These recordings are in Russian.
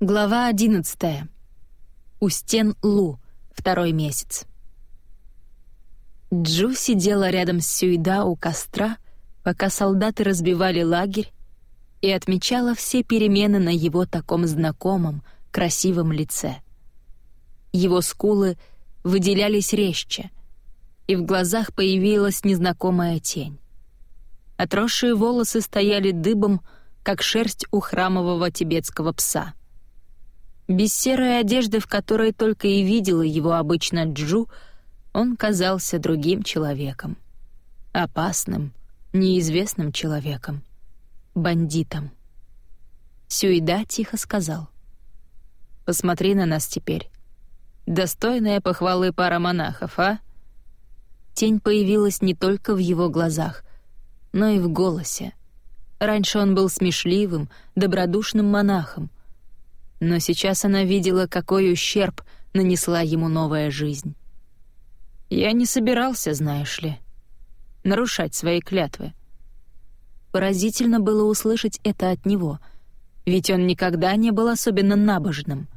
Глава одиннадцатая. У стен Лу. Второй месяц. Джу сидела рядом с Сюида у костра, пока солдаты разбивали лагерь, и отмечала все перемены на его таком знакомом, красивом лице. Его скулы выделялись резче, и в глазах появилась незнакомая тень. Отросшие волосы стояли дыбом, как шерсть у храмового тибетского пса. Без серой одежды, в которой только и видела его обычно Джу, он казался другим человеком. Опасным, неизвестным человеком. Бандитом. Сюида тихо сказал. «Посмотри на нас теперь. Достойная похвалы пара монахов, а?» Тень появилась не только в его глазах, но и в голосе. Раньше он был смешливым, добродушным монахом, но сейчас она видела, какой ущерб нанесла ему новая жизнь. «Я не собирался, знаешь ли, нарушать свои клятвы». Поразительно было услышать это от него, ведь он никогда не был особенно набожным.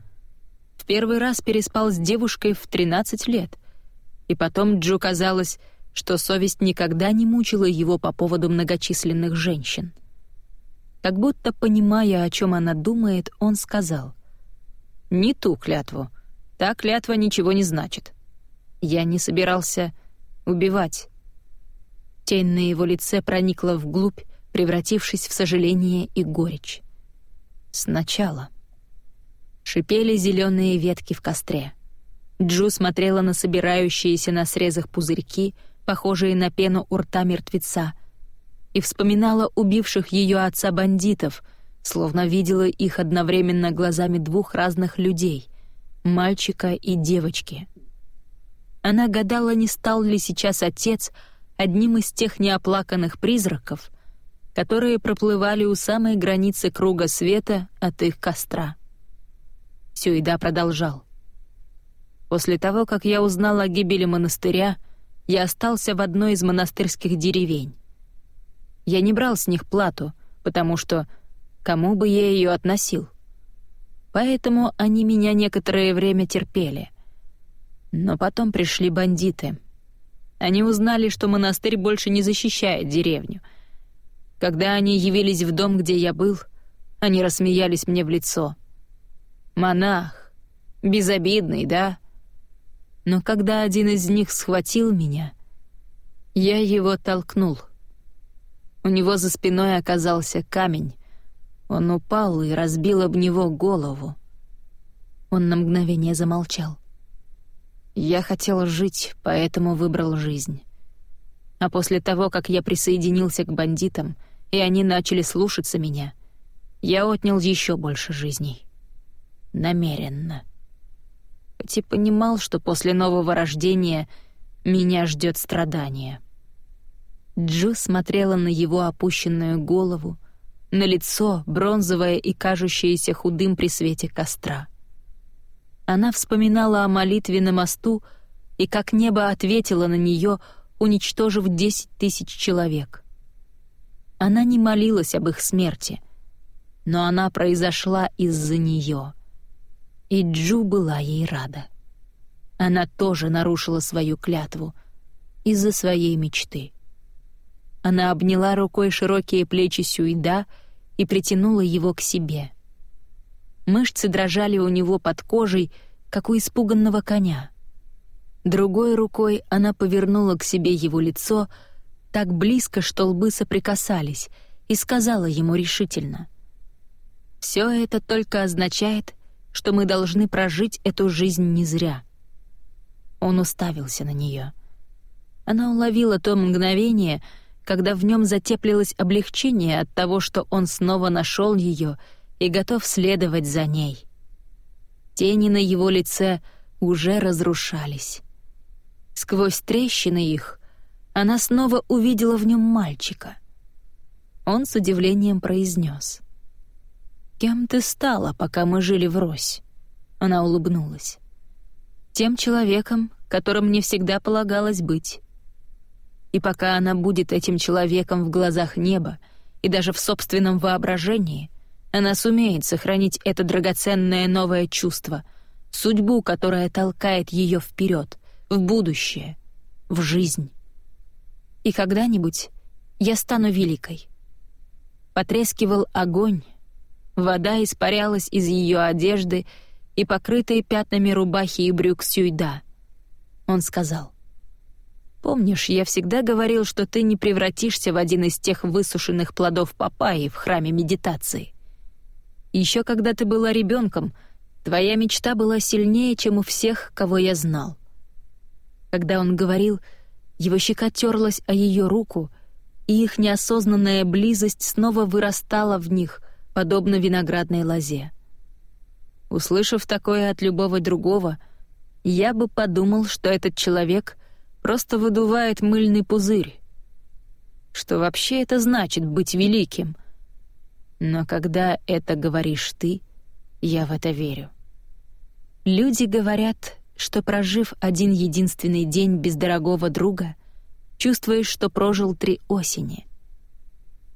В первый раз переспал с девушкой в 13 лет, и потом Джо казалось, что совесть никогда не мучила его по поводу многочисленных женщин. Как будто, понимая, о чем она думает, он сказал. «Не ту клятву. Та клятва ничего не значит. Я не собирался убивать». Тень на его лице проникла вглубь, превратившись в сожаление и горечь. Сначала. Шипели зеленые ветки в костре. Джу смотрела на собирающиеся на срезах пузырьки, похожие на пену у рта мертвеца — и вспоминала убивших ее отца бандитов, словно видела их одновременно глазами двух разных людей — мальчика и девочки. Она гадала, не стал ли сейчас отец одним из тех неоплаканных призраков, которые проплывали у самой границы круга света от их костра. Сюида продолжал. «После того, как я узнал о гибели монастыря, я остался в одной из монастырских деревень. Я не брал с них плату, потому что кому бы я ее относил? Поэтому они меня некоторое время терпели. Но потом пришли бандиты. Они узнали, что монастырь больше не защищает деревню. Когда они явились в дом, где я был, они рассмеялись мне в лицо. «Монах, безобидный, да?» Но когда один из них схватил меня, я его толкнул — у него за спиной оказался камень. Он упал и разбил об него голову. Он на мгновение замолчал. Я хотел жить, поэтому выбрал жизнь. А после того, как я присоединился к бандитам, и они начали слушаться меня, я отнял еще больше жизней. Намеренно. Хоть и понимал, что после нового рождения меня ждет страдание. Джо смотрела на его опущенную голову, на лицо, бронзовое и кажущееся худым при свете костра. Она вспоминала о молитве на мосту и как небо ответило на нее, уничтожив десять тысяч человек. Она не молилась об их смерти, но она произошла из-за нее. И Джу была ей рада. Она тоже нарушила свою клятву из-за своей мечты. Она обняла рукой широкие плечи Сюида и притянула его к себе. Мышцы дрожали у него под кожей, как у испуганного коня. Другой рукой она повернула к себе его лицо так близко, что лбы соприкасались, и сказала ему решительно. «Все это только означает, что мы должны прожить эту жизнь не зря». Он уставился на нее. Она уловила то мгновение, когда в нем затеплилось облегчение от того, что он снова нашел ее и готов следовать за ней. Тени на его лице уже разрушались. Сквозь трещины их она снова увидела в нем мальчика. Он с удивлением произнес. «Кем ты стала, пока мы жили врозь?» Она улыбнулась. «Тем человеком, которым мне всегда полагалось быть. И пока она будет этим человеком в глазах неба и даже в собственном воображении, Она сумеет сохранить это драгоценное новое чувство, судьбу, которая толкает ее вперед, в будущее, в жизнь. И когда-нибудь я стану великой. Потрескивал огонь, вода испарялась из ее одежды и покрытые пятнами рубахи и брюк сюйда. Он сказал, «Помнишь, я всегда говорил, что ты не превратишься в один из тех высушенных плодов папайи в храме медитации. Еще когда ты была ребенком, твоя мечта была сильнее, чем у всех, кого я знал. Когда он говорил, его щека терлась о ее руку, и их неосознанная близость снова вырастала в них, подобно виноградной лозе. Услышав такое от любого другого, я бы подумал, что этот человек просто выдувает мыльный пузырь. Что вообще это значит быть великим — но когда это говоришь ты, я в это верю. Люди говорят, что прожив один единственный день без дорогого друга, чувствуешь, что прожил три осени.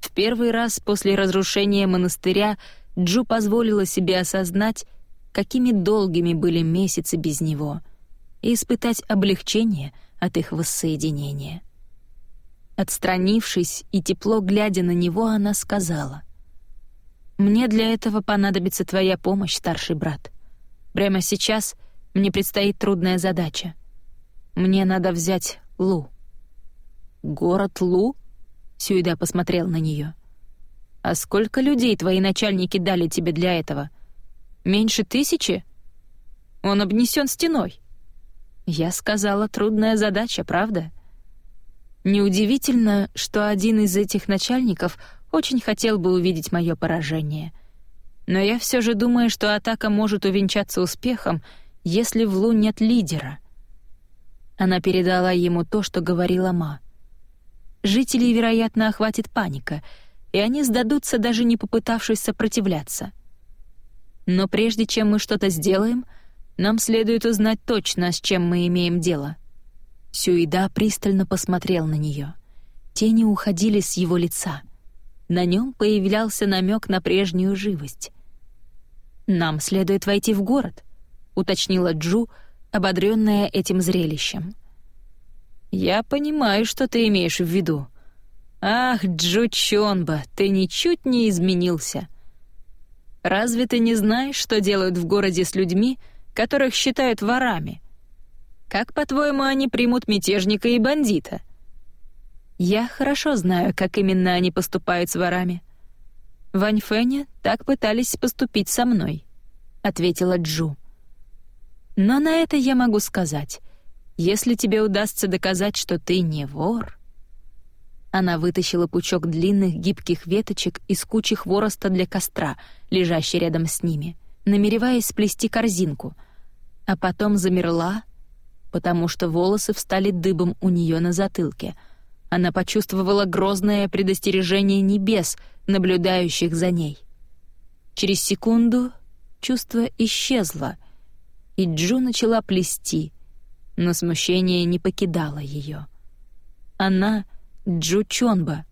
В первый раз после разрушения монастыря Джу позволила себе осознать, какими долгими были месяцы без него, и испытать облегчение от их воссоединения. Отстранившись и тепло глядя на него, она сказала — мне для этого понадобится твоя помощь, старший брат. Прямо сейчас мне предстоит трудная задача. Мне надо взять Лу». «Город Лу?» — Сюида посмотрел на нее. «А сколько людей твои начальники дали тебе для этого? Меньше тысячи? Он обнесен стеной». Я сказала, трудная задача, правда? Неудивительно, что один из этих начальников очень хотел бы увидеть мое поражение. Но я все же думаю, что атака может увенчаться успехом, если в Лу нет лидера. Она передала ему то, что говорила Ма. Жителей, вероятно, охватит паника, и они сдадутся, даже не попытавшись сопротивляться. Но прежде чем мы что-то сделаем, нам следует узнать точно, с чем мы имеем дело. Сюида пристально посмотрел на нее. Тени уходили с его лица — на нем появлялся намек на прежнюю живость. «Нам следует войти в город», — уточнила Джу, ободренная этим зрелищем. «Я понимаю, что ты имеешь в виду. Ах, Джу Чонба, ты ничуть не изменился. Разве ты не знаешь, что делают в городе с людьми, которых считают ворами? Как, по-твоему, они примут мятежника и бандита?» Я хорошо знаю, как именно они поступают с ворами. В Аньфэне так пытались поступить со мной, ответила Джу. Но на это я могу сказать: если тебе удастся доказать, что ты не вор. Она вытащила пучок длинных гибких веточек из кучи хвороста для костра, лежащей рядом с ними, намереваясь сплести корзинку, а потом замерла, потому что волосы встали дыбом у нее на затылке — она почувствовала грозное предостережение небес, наблюдающих за ней. Через секунду чувство исчезло, и Джу начала плести, но смущение не покидало ее. Она — Джу Чонба,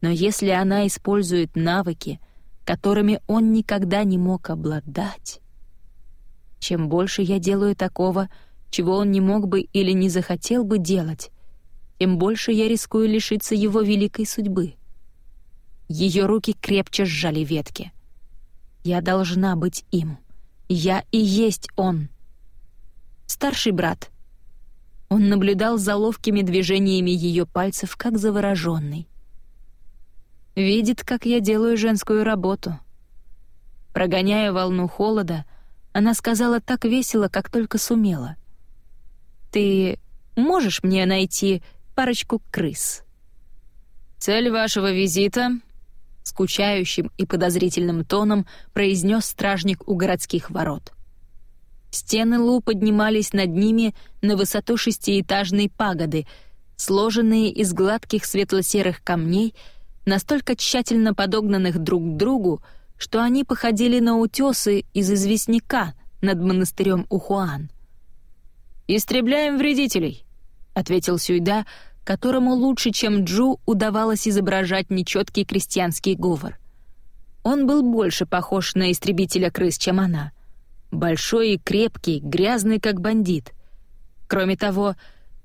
но если она использует навыки, которыми он никогда не мог обладать... Чем больше я делаю такого, чего он не мог бы или не захотел бы делать, тем больше я рискую лишиться его великой судьбы. Ее руки крепче сжали ветки. Я должна быть им. Я и есть он. Старший брат. Он наблюдал за ловкими движениями ее пальцев, как завороженный. Видит, как я делаю женскую работу. Прогоняя волну холода, она сказала так весело, как только сумела. «Ты можешь мне найти парочку крыс. «Цель вашего визита?» — скучающим и подозрительным тоном произнес стражник у городских ворот. Стены Лу поднимались над ними на высоту шестиэтажной пагоды, сложенные из гладких светло-серых камней, настолько тщательно подогнанных друг к другу, что они походили на утесы из известняка над монастырем Ухуан. «Истребляем вредителей», — ответил Сюйда, которому лучше, чем Джу, удавалось изображать нечеткий крестьянский говор. Он был больше похож на истребителя крыс, чем она. Большой и крепкий, грязный, как бандит. Кроме того,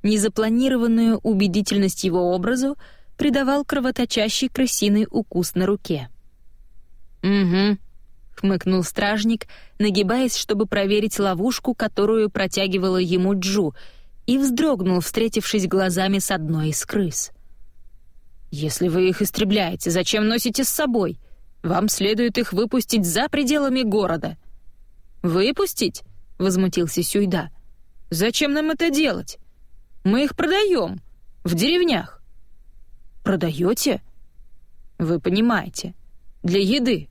незапланированную убедительность его образу придавал кровоточащий крысиный укус на руке. «Угу», — хмыкнул стражник, нагибаясь, чтобы проверить ловушку, которую протягивала ему Джу, и вздрогнул, встретившись глазами с одной из крыс. «Если вы их истребляете, зачем носите с собой? Вам следует их выпустить за пределами города». «Выпустить?» — возмутился Сюйда. «Зачем нам это делать? Мы их продаем. В деревнях». «Продаете?» «Вы понимаете. Для еды».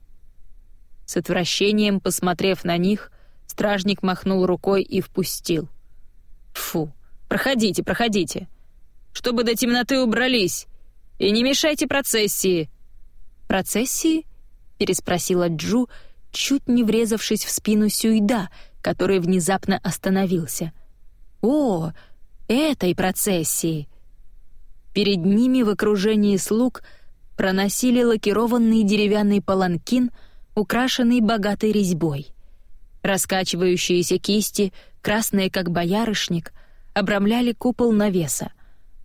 С отвращением, посмотрев на них, стражник махнул рукой и впустил. «Фу, проходите, проходите. Чтобы до темноты убрались. И не мешайте процессии». «Процессии?» — переспросила Джу, чуть не врезавшись в спину Сюйда, который внезапно остановился. «О, этой процессии!» Перед ними в окружении слуг проносили лакированный деревянный паланкин, украшенный богатой резьбой. Раскачивающиеся кисти, красные как боярышник, обрамляли купол навеса,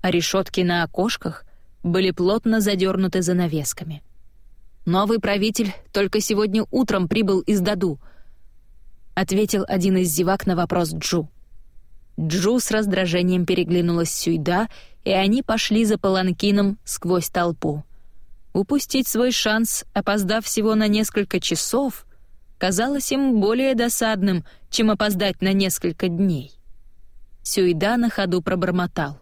а решетки на окошках были плотно задернуты занавесками. «Новый правитель только сегодня утром прибыл из Даду», — ответил один из зевак на вопрос Джу. Джу с раздражением переглянулась Сюйда, и они пошли за паланкином сквозь толпу. Упустить свой шанс, опоздав всего на несколько часов, казалось им более досадным, чем опоздать на несколько дней. Сюйда на ходу пробормотал.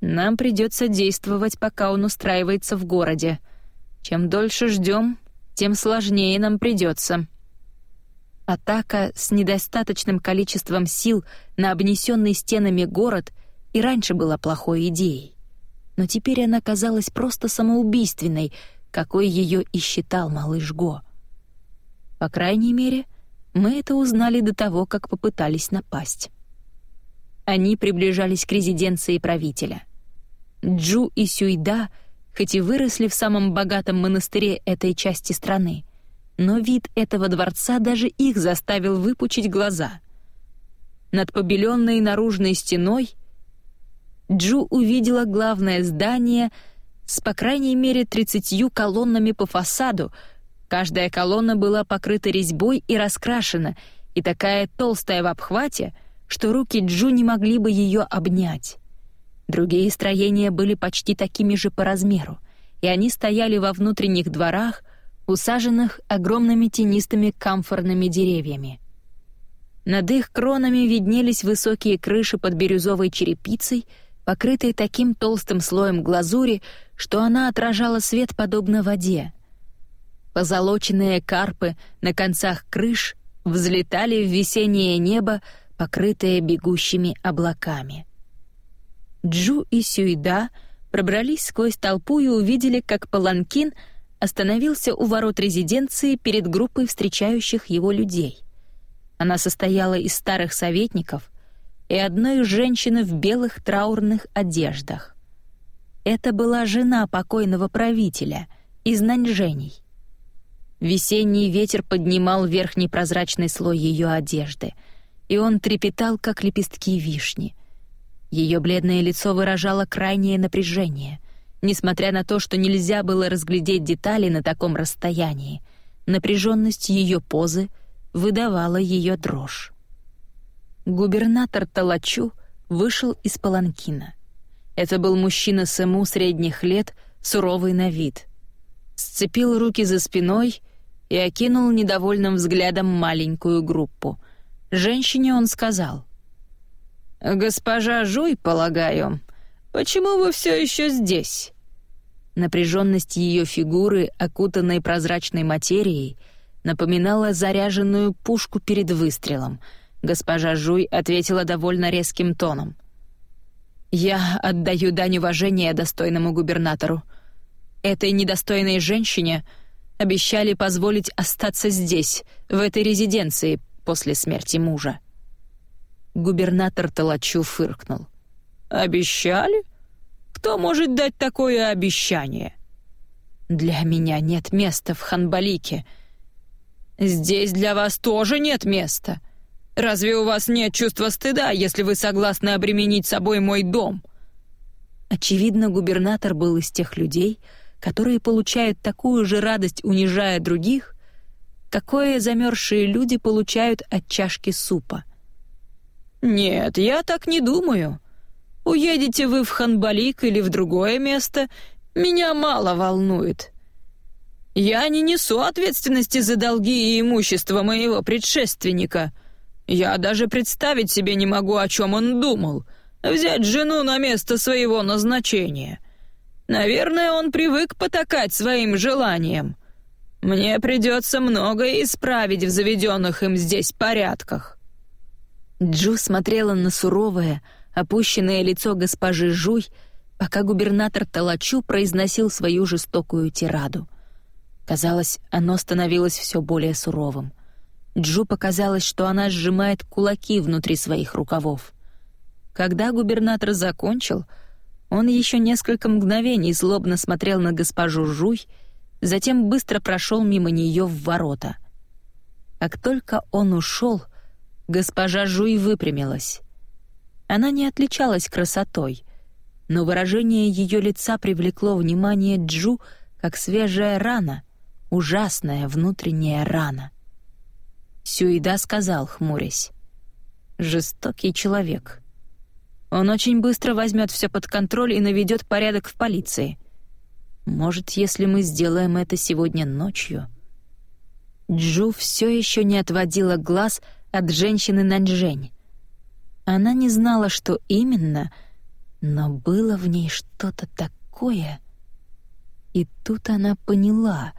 «Нам придется действовать, пока он устраивается в городе. Чем дольше ждем, тем сложнее нам придется». Атака с недостаточным количеством сил на обнесенный стенами город и раньше была плохой идеей. Но теперь она казалась просто самоубийственной, какой ее и считал малыш Го. По крайней мере, мы это узнали до того, как попытались напасть. Они приближались к резиденции правителя. Джу и Сюйда, хоть и выросли в самом богатом монастыре этой части страны, но вид этого дворца даже их заставил выпучить глаза. Над побеленной наружной стеной Джу увидела главное здание с по крайней мере тридцатью колоннами по фасаду. Каждая колонна была покрыта резьбой и раскрашена, и такая толстая в обхвате, что руки Джу не могли бы ее обнять. Другие строения были почти такими же по размеру, и они стояли во внутренних дворах — усаженных огромными тенистыми камфорными деревьями. Над их кронами виднелись высокие крыши под бирюзовой черепицей, покрытые таким толстым слоем глазури, что она отражала свет подобно воде. Позолоченные карпы на концах крыш взлетали в весеннее небо, покрытое бегущими облаками. Джу и Сюйда пробрались сквозь толпу и увидели, как паланкин — остановился у ворот резиденции перед группой встречающих его людей. Она состояла из старых советников и одной женщины в белых траурных одеждах. Это была жена покойного правителя из Наньжэней. Весенний ветер поднимал верхний прозрачный слой ее одежды, и он трепетал, как лепестки вишни. Ее бледное лицо выражало крайнее напряжение. Несмотря на то, что нельзя было разглядеть детали на таком расстоянии, напряженность ее позы выдавала ее дрожь. Губернатор Талачу вышел из паланкина. Это был мужчина Сэму средних лет, суровый на вид. Сцепил руки за спиной и окинул недовольным взглядом маленькую группу. Женщине он сказал. «Госпожа Жуй, полагаю, почему вы все еще здесь? Напряженность ее фигуры, окутанной прозрачной материей, напоминала заряженную пушку перед выстрелом. Госпожа Жуй ответила довольно резким тоном. «Я отдаю дань уважения достойному губернатору. Этой недостойной женщине обещали позволить остаться здесь, в этой резиденции, после смерти мужа». Губернатор Талачу фыркнул. «Обещали? Кто может дать такое обещание? Для меня нет места в Ханбалике. Здесь для вас тоже нет места. Разве у вас нет чувства стыда, если вы согласны обременить собой мой дом? Очевидно, губернатор был из тех людей, которые получают такую же радость, унижая других, какое замерзшие люди получают от чашки супа. «Нет, я так не думаю. Уедете вы в Ханбалик или в другое место, меня мало волнует. Я не несу ответственности за долги и имущество моего предшественника. Я даже представить себе не могу, о чем он думал. Взять жену на место своего назначения. Наверное, он привык потакать своим желаниям. Мне придется многое исправить в заведенных им здесь порядках». Джу смотрела на суровое, опущенное лицо госпожи Жуй, пока губернатор Талачу произносил свою жестокую тираду. Казалось, оно становилось все более суровым. Джу показалось, что она сжимает кулаки внутри своих рукавов. Когда губернатор закончил, он еще несколько мгновений злобно смотрел на госпожу Жуй, затем быстро прошел мимо нее в ворота. Как только он ушел, госпожа Жуй выпрямилась. Она не отличалась красотой, но выражение ее лица привлекло внимание Джу как свежая рана, ужасная внутренняя рана. Сюида сказал, хмурясь. «Жестокий человек. Он очень быстро возьмет все под контроль и наведет порядок в полиции. Может, если мы сделаем это сегодня ночью?» Джу все еще не отводила глаз от женщины Наньжэнь. Она не знала, что именно, но было в ней что-то такое. И тут она поняла,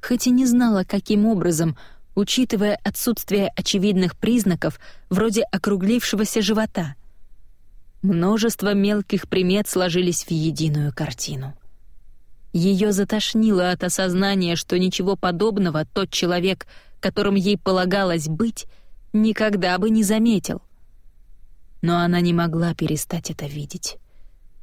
хоть и не знала, каким образом, учитывая отсутствие очевидных признаков вроде округлившегося живота — Множество мелких примет сложились в единую картину. Ее затошнило от осознания, что ничего подобного тот человек, которым ей полагалось быть, никогда бы не заметил. Но она не могла перестать это видеть.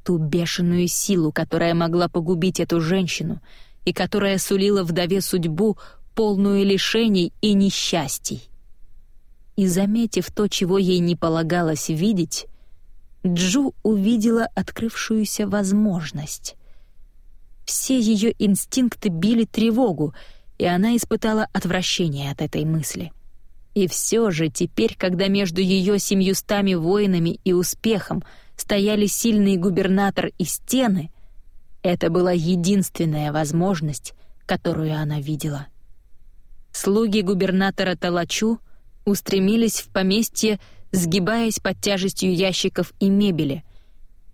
Ту бешеную силу, которая могла погубить эту женщину и которая сулила вдове судьбу, полную лишений и несчастий. И заметив то, чего ей не полагалось видеть, Джу увидела открывшуюся возможность. Все ее инстинкты били тревогу, и она испытала отвращение от этой мысли. И все же теперь, когда между ее семьюстами воинами и успехом стояли сильный губернатор и стены, это была единственная возможность, которую она видела. Слуги губернатора Талачу устремились в поместье сгибаясь под тяжестью ящиков и мебели.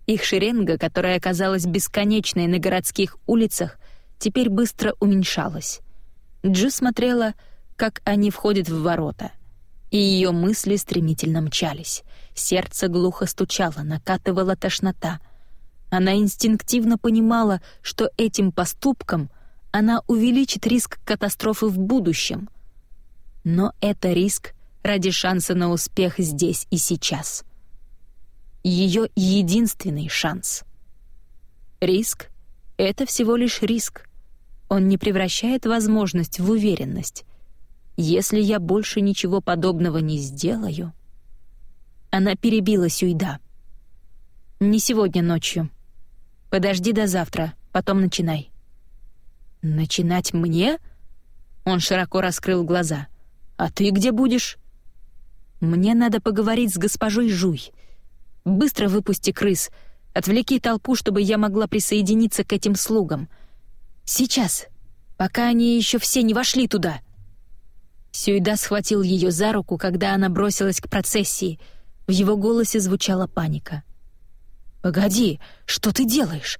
Их шеренга, которая казалась бесконечной на городских улицах, теперь быстро уменьшалась. Джу смотрела, как они входят в ворота, и ее мысли стремительно мчались. Сердце глухо стучало, накатывала тошнота. Она инстинктивно понимала, что этим поступком она увеличит риск катастрофы в будущем. Но это риск, ради шанса на успех здесь и сейчас. Ее единственный шанс. Риск — это всего лишь риск. Он не превращает возможность в уверенность. Если я больше ничего подобного не сделаю... Она перебила Сюйда. «Не сегодня ночью. Подожди до завтра, потом начинай». «Начинать мне?» Он широко раскрыл глаза. «А ты где будешь?» Мне надо поговорить с госпожой Жуй. Быстро выпусти крыс, отвлеки толпу, чтобы я могла присоединиться к этим слугам. Сейчас, пока они еще все не вошли туда». Сюйда схватил ее за руку, когда она бросилась к процессии. В его голосе звучала паника. «Погоди, что ты делаешь?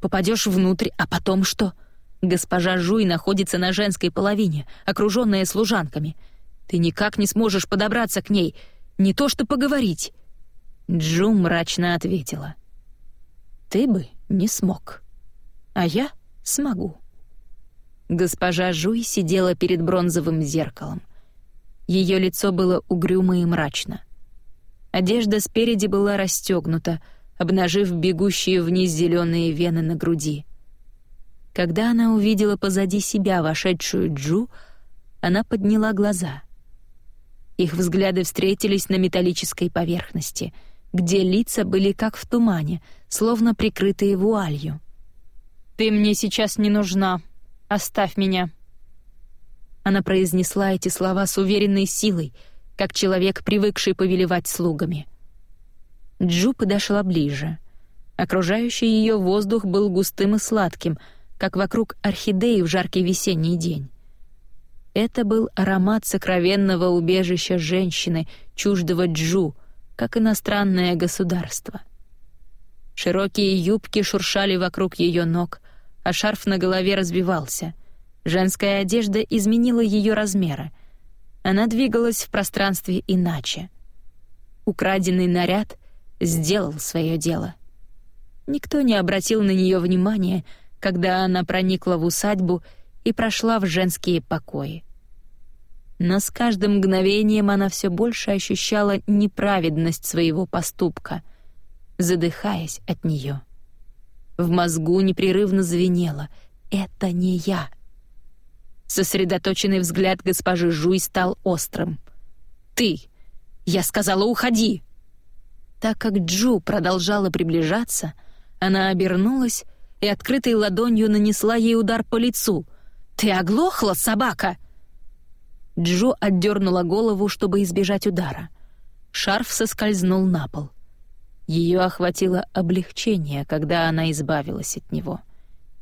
Попадешь внутрь, а потом что?» Госпожа Жуй находится на женской половине, окруженная служанками — ты никак не сможешь подобраться к ней, не то что поговорить». Джу мрачно ответила. «Ты бы не смог, а я смогу». Госпожа Жуй сидела перед бронзовым зеркалом. Ее лицо было угрюмо и мрачно. Одежда спереди была расстегнута, обнажив бегущие вниз зеленые вены на груди. Когда она увидела позади себя вошедшую Джу, она подняла глаза. Их взгляды встретились на металлической поверхности, где лица были как в тумане, словно прикрытые вуалью. «Ты мне сейчас не нужна. Оставь меня». Она произнесла эти слова с уверенной силой, как человек, привыкший повелевать слугами. Джу подошла ближе. Окружающий ее воздух был густым и сладким — как вокруг орхидеи в жаркий весенний день. Это был аромат сокровенного убежища женщины, чуждого Джу, как иностранное государство. Широкие юбки шуршали вокруг ее ног, а шарф на голове разбивался. Женская одежда изменила ее размеры. Она двигалась в пространстве иначе. Украденный наряд сделал свое дело. Никто не обратил на нее внимания, когда она проникла в усадьбу и прошла в женские покои. Но с каждым мгновением она все больше ощущала неправедность своего поступка, задыхаясь от нее. В мозгу непрерывно звенело «Это не я». Сосредоточенный взгляд госпожи Жуй стал острым. «Ты! Я сказала, уходи!» Так как Джу продолжала приближаться, она обернулась и открытой ладонью нанесла ей удар по лицу. «Ты оглохла, собака?» Джо отдернула голову, чтобы избежать удара. Шарф соскользнул на пол. Ее охватило облегчение, когда она избавилась от него.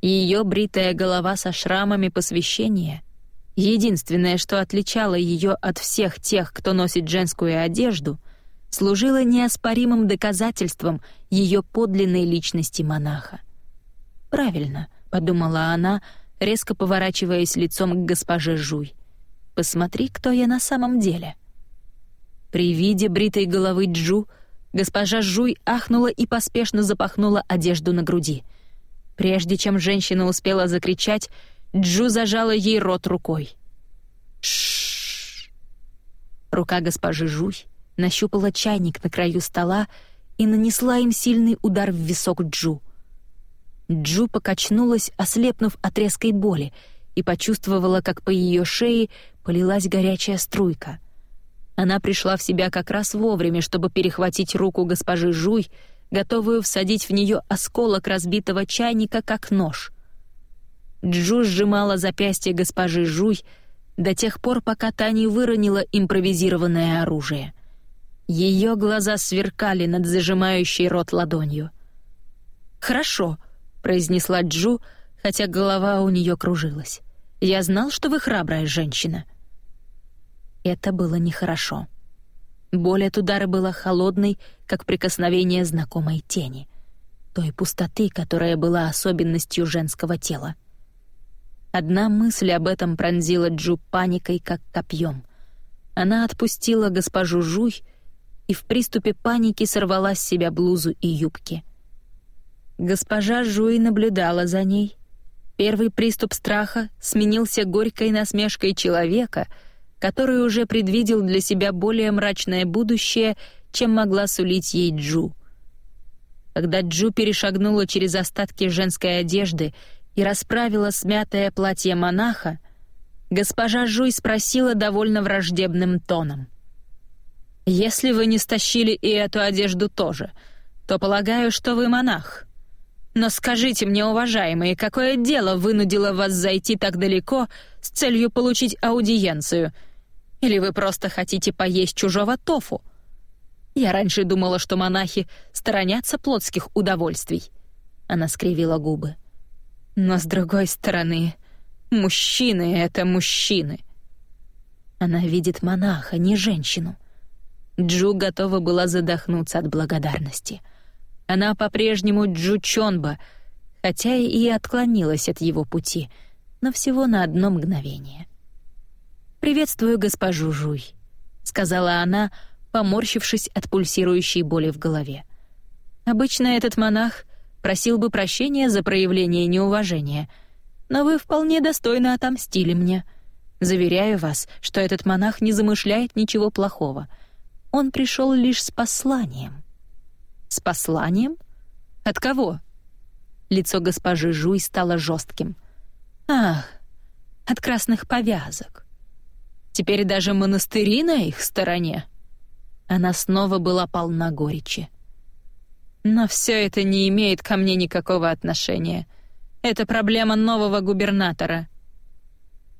Ее бритая голова со шрамами посвящения — единственное, что отличало ее от всех тех, кто носит женскую одежду — служило неоспоримым доказательством ее подлинной личности монаха. «Правильно», — подумала она, резко поворачиваясь лицом к госпоже Жуй. «Посмотри, кто я на самом деле». При виде бритой головы Джу госпожа Жуй ахнула и поспешно запахнула одежду на груди. Прежде чем женщина успела закричать, Джу зажала ей рот рукой. Шш. Рука госпожи Жуй нащупала чайник на краю стола и нанесла им сильный удар в висок Джу. Джу покачнулась, ослепнув от резкой боли, и почувствовала, как по ее шее полилась горячая струйка. Она пришла в себя как раз вовремя, чтобы перехватить руку госпожи Жуй, готовую всадить в нее осколок разбитого чайника, как нож. Джу сжимала запястье госпожи Жуй до тех пор, пока та не выронила импровизированное оружие. Ее глаза сверкали над зажимающей рот ладонью. «Хорошо», произнесла Джу, хотя голова у нее кружилась. «Я знал, что вы храбрая женщина». Это было нехорошо. Боль от удара была холодной, как прикосновение знакомой тени, той пустоты, которая была особенностью женского тела. Одна мысль об этом пронзила Джу паникой, как копьем. Она отпустила госпожу Жуй и в приступе паники сорвала с себя блузу и юбки — Госпожа Жуи наблюдала за ней. Первый приступ страха сменился горькой насмешкой человека, который уже предвидел для себя более мрачное будущее, чем могла сулить ей Джу. Когда Джу перешагнула через остатки женской одежды и расправила смятое платье монаха, госпожа Жуй спросила довольно враждебным тоном. «Если вы не стащили и эту одежду тоже, то полагаю, что вы монах». Но скажите мне, уважаемые, какое дело вынудило вас зайти так далеко с целью получить аудиенцию? Или вы просто хотите поесть чужого тофу? Я раньше думала, что монахи сторонятся плотских удовольствий. Она скривила губы. Но с другой стороны, мужчины — это мужчины. Она видит монаха, не женщину. Джу готова была задохнуться от благодарности — она по-прежнему Джучонба, хотя и отклонилась от его пути, но всего на одно мгновение. «Приветствую госпожу Жуй», — сказала она, поморщившись от пульсирующей боли в голове. «Обычно этот монах просил бы прощения за проявление неуважения, но вы вполне достойно отомстили мне. Заверяю вас, что этот монах не замышляет ничего плохого. Он пришел лишь с посланием». «С посланием? От кого?» Лицо госпожи Жуй стало жестким. Ах, от красных повязок. Теперь даже монастыри на их стороне. Она снова была полна горечи. Но все это не имеет ко мне никакого отношения. Это проблема нового губернатора.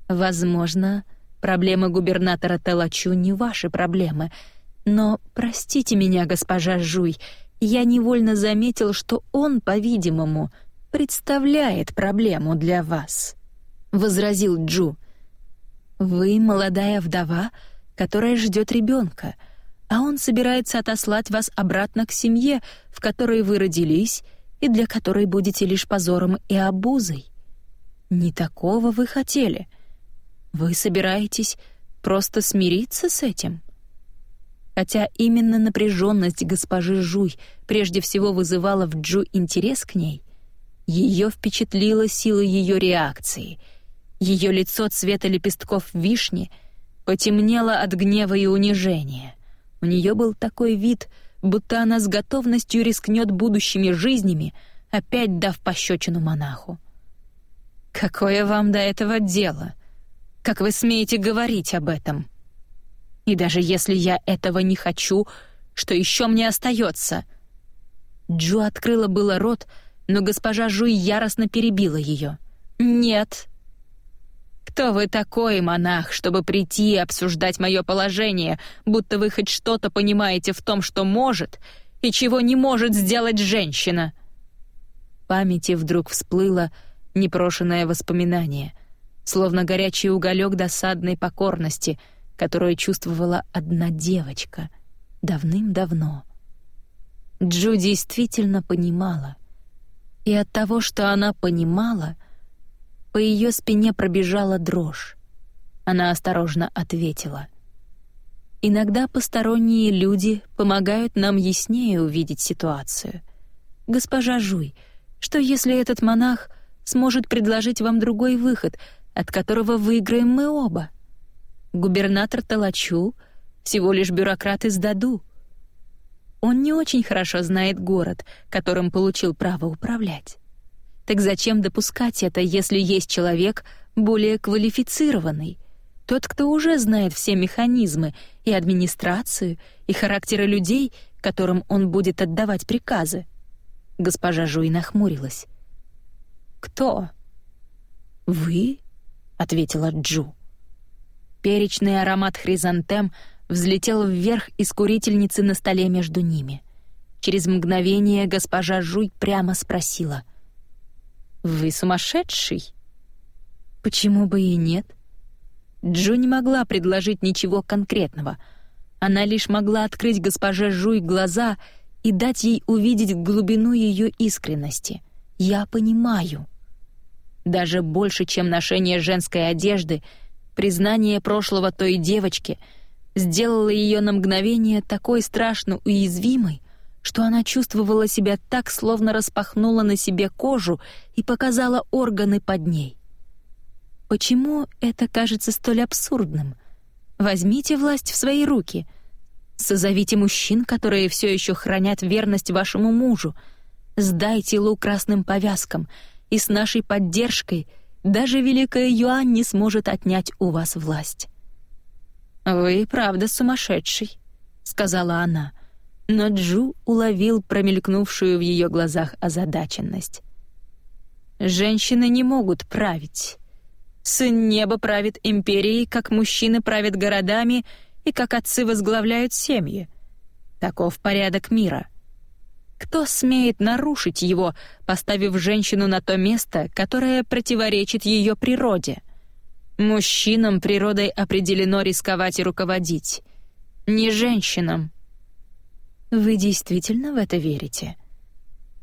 Возможно, проблемы губернатора Телачу не ваши проблемы, но простите меня, госпожа Жуй, я невольно заметил, что он, по-видимому, представляет проблему для вас. — возразил Джу. «Вы молодая вдова, которая ждет ребенка, а он собирается отослать вас обратно к семье, в которой вы родились и для которой будете лишь позором и обузой. Не такого вы хотели. Вы собираетесь просто смириться с этим?» Хотя именно напряженность госпожи Жуй прежде всего вызывала в Джу интерес к ней, ее впечатлила сила ее реакции — ее лицо цвета лепестков вишни потемнело от гнева и унижения. У нее был такой вид, будто она с готовностью рискнет будущими жизнями, опять дав пощечину монаху. «Какое вам до этого дело? Как вы смеете говорить об этом? И даже если я этого не хочу, что еще мне остается?» Джу открыла было рот, но госпожа Жуй яростно перебила ее. «Нет, кто вы такой, монах, чтобы прийти и обсуждать мое положение, будто вы хоть что-то понимаете в том, что может и чего не может сделать женщина?» В памяти вдруг всплыло непрошенное воспоминание, словно горячий уголек досадной покорности, которую чувствовала одна девочка давным-давно. Джу действительно понимала. И от того, что она понимала — по ее спине пробежала дрожь. Она осторожно ответила. «Иногда посторонние люди помогают нам яснее увидеть ситуацию. Госпожа Жуй, что если этот монах сможет предложить вам другой выход, от которого выиграем мы оба? Губернатор Талачу — всего лишь бюрократ из Даду. Он не очень хорошо знает город, которым получил право управлять. Так зачем допускать это, если есть человек более квалифицированный? Тот, кто уже знает все механизмы и администрацию, и характеры людей, которым он будет отдавать приказы. Госпожа Жуй нахмурилась. «Кто?» «Вы?» — ответила Джу. Перечный аромат хризантем взлетел вверх из курительницы на столе между ними. Через мгновение госпожа Жуй прямо спросила — «Вы сумасшедший?» «Почему бы и нет?» Джо не могла предложить ничего конкретного. Она лишь могла открыть госпоже Жуй глаза и дать ей увидеть глубину ее искренности. «Я понимаю». Даже больше, чем ношение женской одежды, признание прошлого той девочки сделало ее на мгновение такой страшно уязвимой, что она чувствовала себя так, словно распахнула на себе кожу и показала органы под ней. Почему это кажется столь абсурдным? Возьмите власть в свои руки. Созовите мужчин, которые все еще хранят верность вашему мужу. Сдайте Лу красным повязкам, и с нашей поддержкой даже Великая Юань не сможет отнять у вас власть. «Вы правда сумасшедший», — сказала она но Джу уловил промелькнувшую в ее глазах озадаченность. «Женщины не могут править. Сын неба правит империей, как мужчины правят городами и как отцы возглавляют семьи. Таков порядок мира. Кто смеет нарушить его, поставив женщину на то место, которое противоречит ее природе? Мужчинам природой определено рисковать и руководить. Не женщинам». Вы действительно в это верите?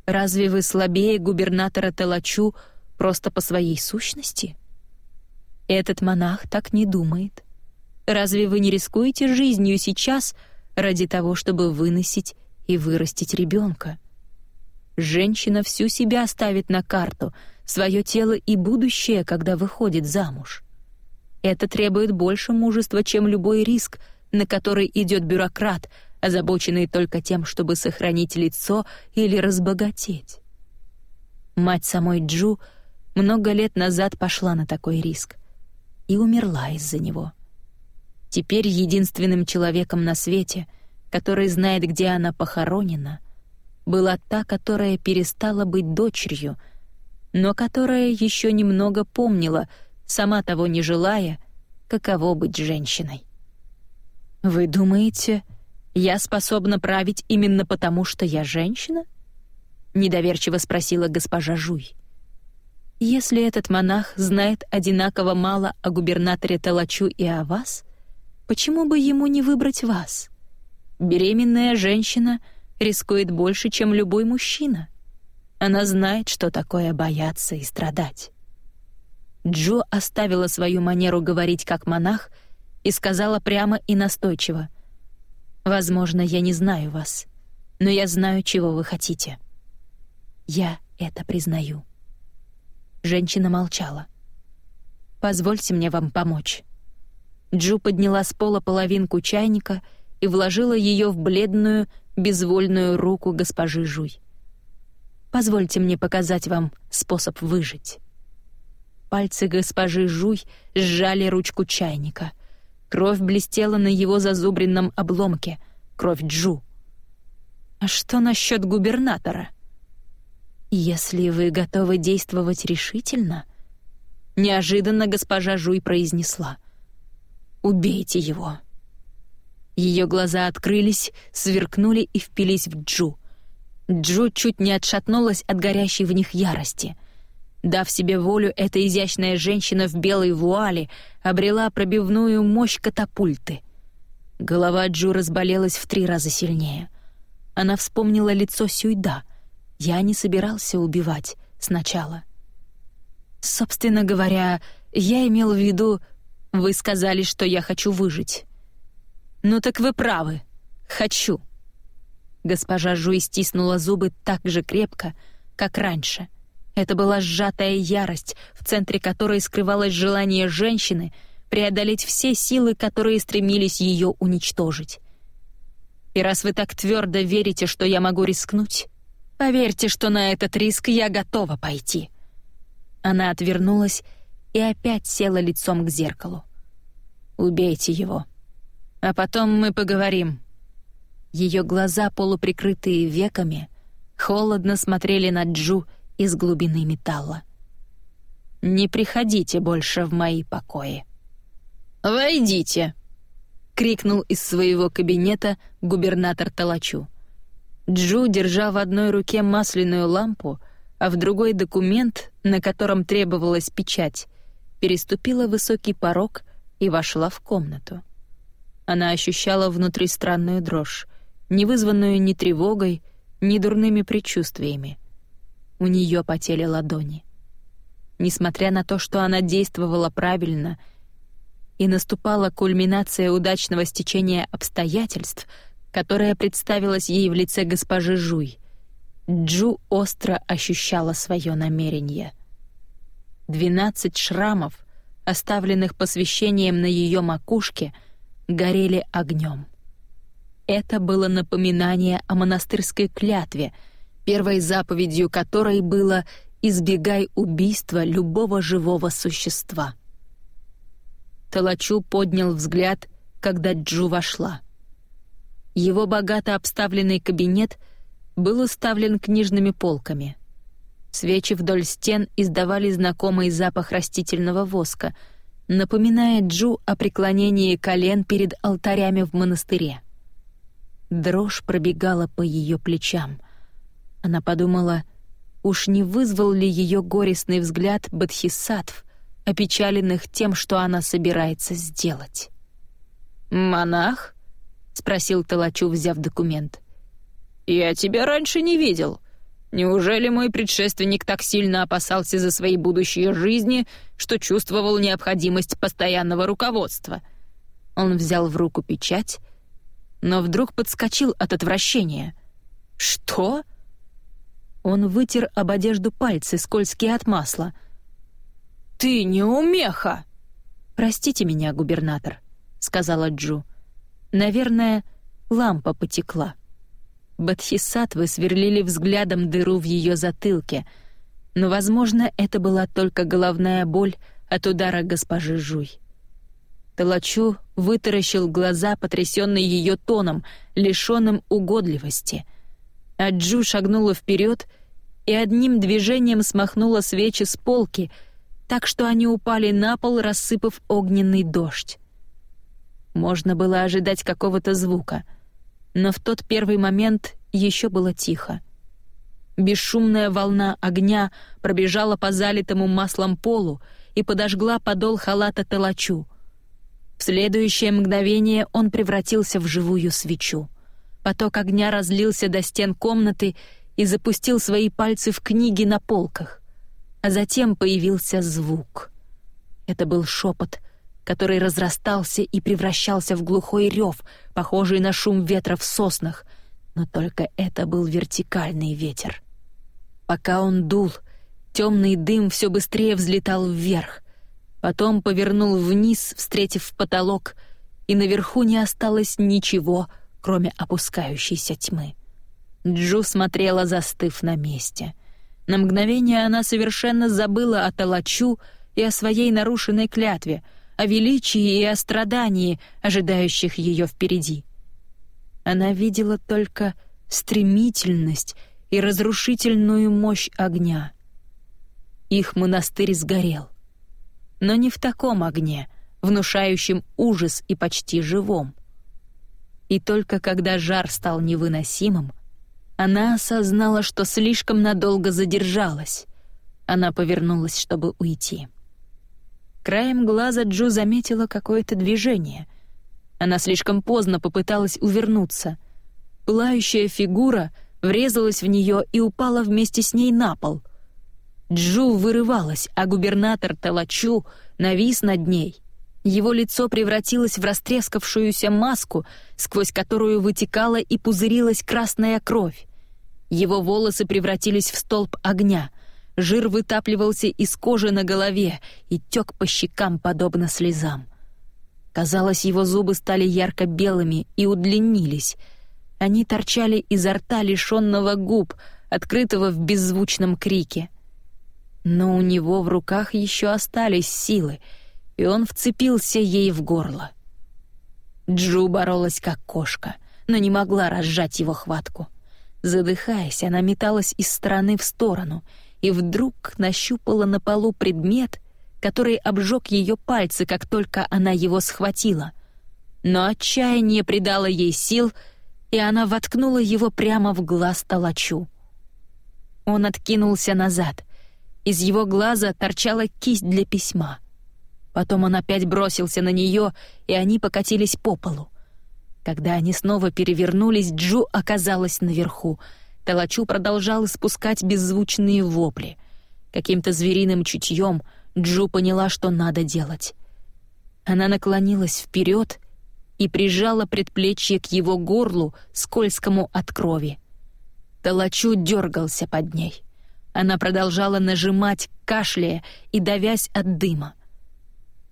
Разве вы слабее губернатора Телачу просто по своей сущности? Этот монах так не думает. Разве вы не рискуете жизнью сейчас ради того, чтобы выносить и вырастить ребенка? Женщина всю себя ставит на карту, свое тело и будущее, когда выходит замуж. Это требует больше мужества, чем любой риск, на который идет бюрократ, озабоченный только тем, чтобы сохранить лицо или разбогатеть. Мать самой Джу много лет назад пошла на такой риск и умерла из-за него. Теперь единственным человеком на свете, который знает, где она похоронена, была та, которая перестала быть дочерью, но которая еще немного помнила, сама того не желая, каково быть женщиной. «Вы думаете, я способна править именно потому, что я женщина?» — недоверчиво спросила госпожа Жуй. «Если этот монах знает одинаково мало о губернаторе Талачу и о вас, почему бы ему не выбрать вас? Беременная женщина — рискует больше, чем любой мужчина. Она знает, что такое бояться и страдать. Джо оставила свою манеру говорить как монах и сказала прямо и настойчиво. «Возможно, я не знаю вас, но я знаю, чего вы хотите. Я это признаю». Женщина молчала. «Позвольте мне вам помочь». Джу подняла с пола половинку чайника и вложила ее в бледную, безвольную руку госпожи Жуй. «Позвольте мне показать вам способ выжить». Пальцы госпожи Жуй сжали ручку чайника. Кровь блестела на его зазубренном обломке. Кровь Джу. «А что насчет губернатора?» «Если вы готовы действовать решительно», — неожиданно госпожа Жуй произнесла. «Убейте его». Ее глаза открылись, сверкнули и впились в Джу. Джу чуть не отшатнулась от горящей в них ярости. Дав себе волю, эта изящная женщина в белой вуале обрела пробивную мощь катапульты. Голова Джу разболелась в три раза сильнее. Она вспомнила лицо Сюйда. Я не собирался убивать сначала. Собственно говоря, я имел в виду, вы сказали, что я хочу выжить. «Ну так вы правы. Хочу». Госпожа Жуй стиснула зубы так же крепко, как раньше. Это была сжатая ярость, в центре которой скрывалось желание женщины преодолеть все силы, которые стремились ее уничтожить. И раз вы так твердо верите, что я могу рискнуть, поверьте, что на этот риск я готова пойти. Она отвернулась и опять села лицом к зеркалу. «Убейте его», а потом мы поговорим». Ее глаза, полуприкрытые веками, холодно смотрели на Джу из глубины металла. «Не приходите больше в мои покои». «Войдите!» — крикнул из своего кабинета губернатор Талачу. Джу, держа в одной руке масляную лампу, а в другой документ, на котором требовалась печать, переступила высокий порог и вошла в комнату. Она ощущала внутри странную дрожь, не вызванную ни тревогой, ни дурными предчувствиями. У нее потели ладони. Несмотря на то, что она действовала правильно и наступала кульминация удачного стечения обстоятельств, которая представилась ей в лице госпожи Жуй, Джу остро ощущала свое намерение. Двенадцать шрамов, оставленных посвящением на ее макушке — горели огнем. Это было напоминание о монастырской клятве, первой заповедью которой было «избегай убийства любого живого существа». Талачу поднял взгляд, когда Джу вошла. Его богато обставленный кабинет был уставлен книжными полками. Свечи вдоль стен издавали знакомый запах растительного воска — напоминая Джу о преклонении колен перед алтарями в монастыре. Дрожь пробегала по ее плечам. Она подумала, уж не вызвал ли ее горестный взгляд бодхисаттв, опечаленных тем, что она собирается сделать. «Монах?» — спросил Талачу, взяв документ. «Я тебя раньше не видел. Неужели мой предшественник так сильно опасался за свои будущие жизни, что чувствовал необходимость постоянного руководства? Он взял в руку печать, но вдруг подскочил от отвращения. «Что?» Он вытер об одежду пальцы, скользкие от масла. «Ты не умеха!» «Простите меня, губернатор», — сказала Джу. «Наверное, лампа потекла». Бадхисатвы сверлили взглядом дыру в ее затылке, Но, возможно, это была только головная боль от удара госпожи Жуй. Талачу вытаращил глаза, потрясенный ее тоном, лишенным угодливости. А Джу шагнула вперед и одним движением смахнула свечи с полки, так что они упали на пол, рассыпав огненный дождь. Можно было ожидать какого-то звука, но в тот первый момент еще было тихо. Бесшумная волна огня пробежала по залитому маслом полу и подожгла подол халата Талачу. В следующее мгновение он превратился в живую свечу. Поток огня разлился до стен комнаты и запустил свои пальцы в книги на полках. А затем появился звук. Это был шепот, который разрастался и превращался в глухой рев, похожий на шум ветра в соснах, но только это был вертикальный ветер. Пока он дул, темный дым все быстрее взлетал вверх, потом повернул вниз, встретив потолок, и наверху не осталось ничего, кроме опускающейся тьмы. Джу смотрела, застыв на месте. На мгновение она совершенно забыла о Талачу и о своей нарушенной клятве — о величии и о страдании, ожидающих ее впереди. Она видела только стремительность и разрушительную мощь огня. Их монастырь сгорел. Но не в таком огне, внушающем ужас и почти живом. И только когда жар стал невыносимым, она осознала, что слишком надолго задержалась. Она повернулась, чтобы уйти. Краем глаза Джо заметила какое-то движение. Она слишком поздно попыталась увернуться. Пылающая фигура врезалась в нее и упала вместе с ней на пол. Джу вырывалась, а губернатор Талачу навис над ней. Его лицо превратилось в растрескавшуюся маску, сквозь которую вытекала и пузырилась красная кровь. Его волосы превратились в столб огня — Жир вытапливался из кожи на голове и тек по щекам, подобно слезам. Казалось, его зубы стали ярко-белыми и удлинились. Они торчали изо рта, лишенного губ, открытого в беззвучном крике. Но у него в руках еще остались силы, и он вцепился ей в горло. Джу боролась как кошка, но не могла разжать его хватку. Задыхаясь, она металась из стороны в сторону — и вдруг нащупала на полу предмет, который обжег ее пальцы, как только она его схватила. Но отчаяние придало ей сил, и она воткнула его прямо в глаз Талачу. Он откинулся назад. Из его глаза торчала кисть для письма. Потом он опять бросился на нее, и они покатились по полу. Когда они снова перевернулись, Джу оказалась наверху — Талачу продолжал испускать беззвучные вопли. Каким-то звериным чутьем Джу поняла, что надо делать. Она наклонилась вперед и прижала предплечье к его горлу, скользкому от крови. Талачу дергался под ней. Она продолжала нажимать, кашляя и давясь от дыма.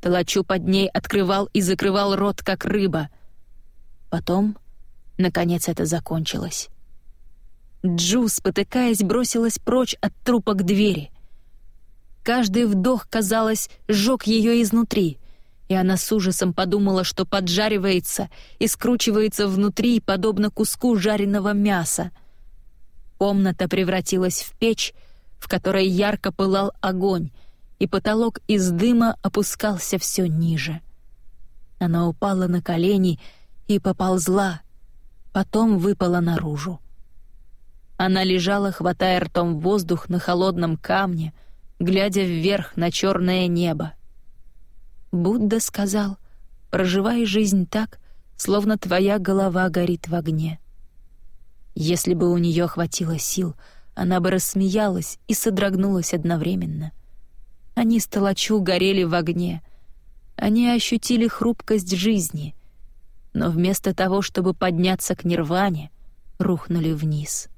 Талачу под ней открывал и закрывал рот, как рыба. Потом, наконец, это закончилось. Джу, спотыкаясь, бросилась прочь от трупа к двери. Каждый вдох, казалось, сжег ее изнутри, и она с ужасом подумала, что поджаривается и скручивается внутри, подобно куску жареного мяса. Комната превратилась в печь, в которой ярко пылал огонь, и потолок из дыма опускался все ниже. Она упала на колени и поползла, потом выпала наружу. Она лежала, хватая ртом воздух на холодном камне, глядя вверх на черное небо. Будда сказал, «Проживай жизнь так, словно твоя голова горит в огне». Если бы у нее хватило сил, она бы рассмеялась и содрогнулась одновременно. Они с Толочу горели в огне. Они ощутили хрупкость жизни, но вместо того, чтобы подняться к нирване, рухнули вниз.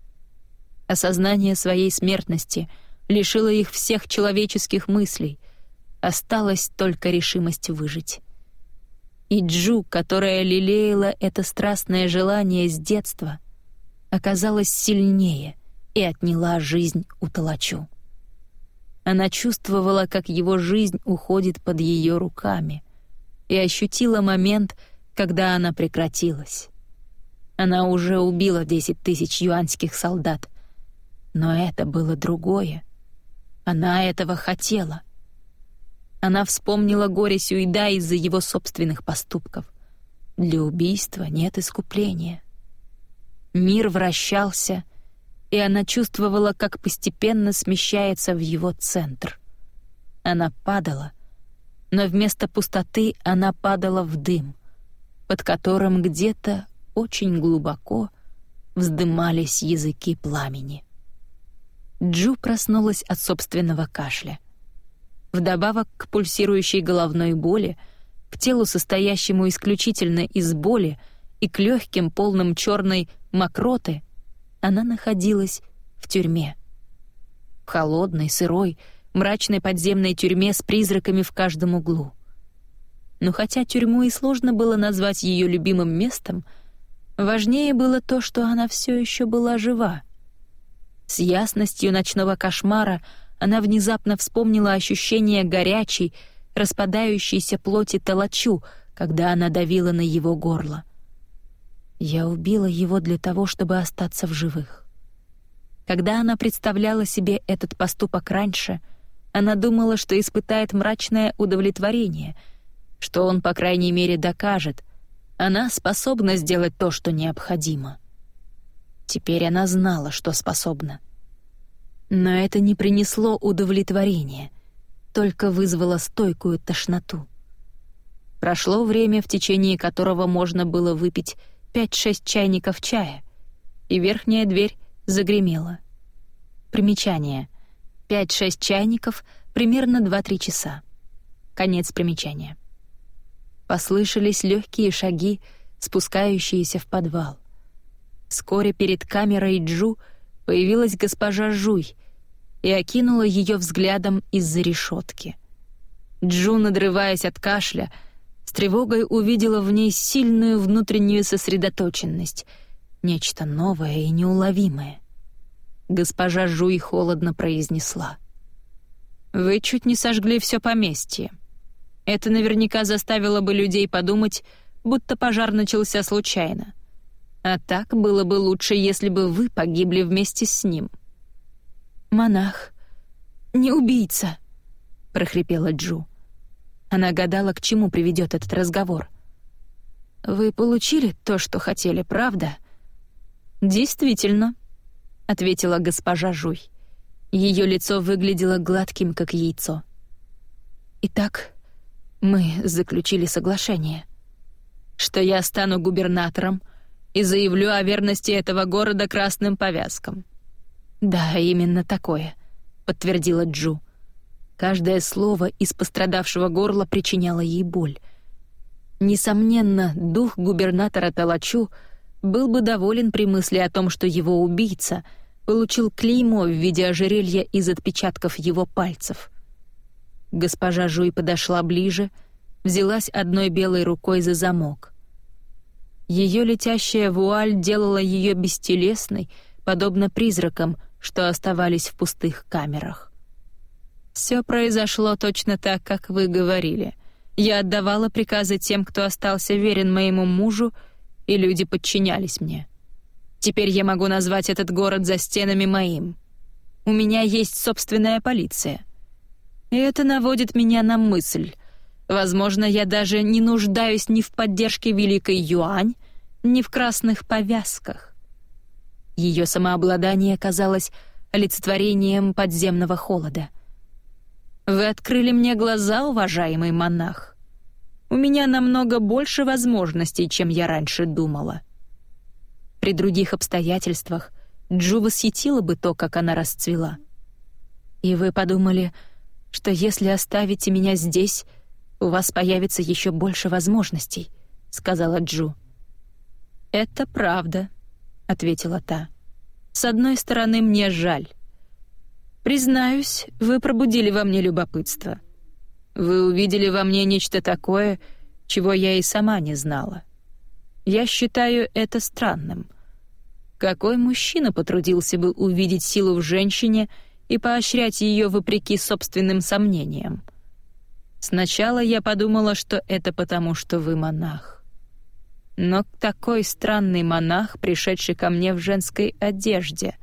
Осознание своей смертности лишило их всех человеческих мыслей. Осталась только решимость выжить. И Джу, которая лелеяла это страстное желание с детства, оказалась сильнее и отняла жизнь у Талачу. Она чувствовала, как его жизнь уходит под ее руками, и ощутила момент, когда она прекратилась. Она уже убила десять тысяч юаньских солдат, но это было другое. Она этого хотела. Она вспомнила горе Сюида из-за его собственных поступков. Для убийства нет искупления. Мир вращался, и она чувствовала, как постепенно смещается в его центр. Она падала, но вместо пустоты она падала в дым, под которым где-то очень глубоко вздымались языки пламени. Джу проснулась от собственного кашля. Вдобавок к пульсирующей головной боли, к телу, состоящему исключительно из боли, и к легким, полным черной мокроты, она находилась в тюрьме. В холодной, сырой, мрачной подземной тюрьме с призраками в каждом углу. Но хотя тюрьму и сложно было назвать ее любимым местом, важнее было то, что она все еще была жива. С ясностью ночного кошмара она внезапно вспомнила ощущение горячей, распадающейся плоти толочу, когда она давила на его горло. Я убила его для того, чтобы остаться в живых. Когда она представляла себе этот поступок раньше, она думала, что испытает мрачное удовлетворение, что он, по крайней мере, докажет, она способна сделать то, что необходимо. Теперь она знала, что способна. Но это не принесло удовлетворения, только вызвало стойкую тошноту. Прошло время, в течение которого можно было выпить пять-шесть чайников чая, и верхняя дверь загремела. Примечание. Пять-шесть чайников, примерно два-три часа. Конец примечания. Послышались легкие шаги, спускающиеся в подвал. Вскоре перед камерой Джу появилась госпожа Жуй и окинула ее взглядом из-за решетки. Джу, надрываясь от кашля, с тревогой увидела в ней сильную внутреннюю сосредоточенность, нечто новое и неуловимое. Госпожа Жуй холодно произнесла. «Вы чуть не сожгли все поместье. Это наверняка заставило бы людей подумать, будто пожар начался случайно. А так было бы лучше, если бы вы погибли вместе с ним». «Монах, не убийца», — прохрипела Джу. Она гадала, к чему приведет этот разговор. «Вы получили то, что хотели, правда?» «Действительно», — ответила госпожа Жуй. Ее лицо выглядело гладким, как яйцо. «Итак, мы заключили соглашение. Что я стану губернатором и заявлю о верности этого города красным повязкам». «Да, именно такое», — подтвердила Джу. Каждое слово из пострадавшего горла причиняло ей боль. Несомненно, дух губернатора Талачу был бы доволен при мысли о том, что его убийца получил клеймо в виде ожерелья из отпечатков его пальцев. Госпожа Жуй подошла ближе, взялась одной белой рукой за замок. Ее летящая вуаль делала ее бестелесной, подобно призракам, что оставались в пустых камерах. Все произошло точно так, как вы говорили. Я отдавала приказы тем, кто остался верен моему мужу, и люди подчинялись мне. Теперь я могу назвать этот город за стенами моим. У меня есть собственная полиция. И это наводит меня на мысль. Возможно, я даже не нуждаюсь ни в поддержке Великой Юань, ни в красных повязках. Ее самообладание казалось олицетворением подземного холода — вы открыли мне глаза, уважаемый монах. У меня намного больше возможностей, чем я раньше думала. При других обстоятельствах Джу восхитила бы то, как она расцвела. И вы подумали, что если оставите меня здесь, у вас появится еще больше возможностей, сказала Джу. Это правда, ответила та. С одной стороны, мне жаль. Признаюсь, вы пробудили во мне любопытство. Вы увидели во мне нечто такое, чего я и сама не знала. Я считаю это странным. Какой мужчина потрудился бы увидеть силу в женщине и поощрять ее вопреки собственным сомнениям. Сначала я подумала, что это потому, что вы монах. Но такой странный монах, пришедший ко мне в женской одежде,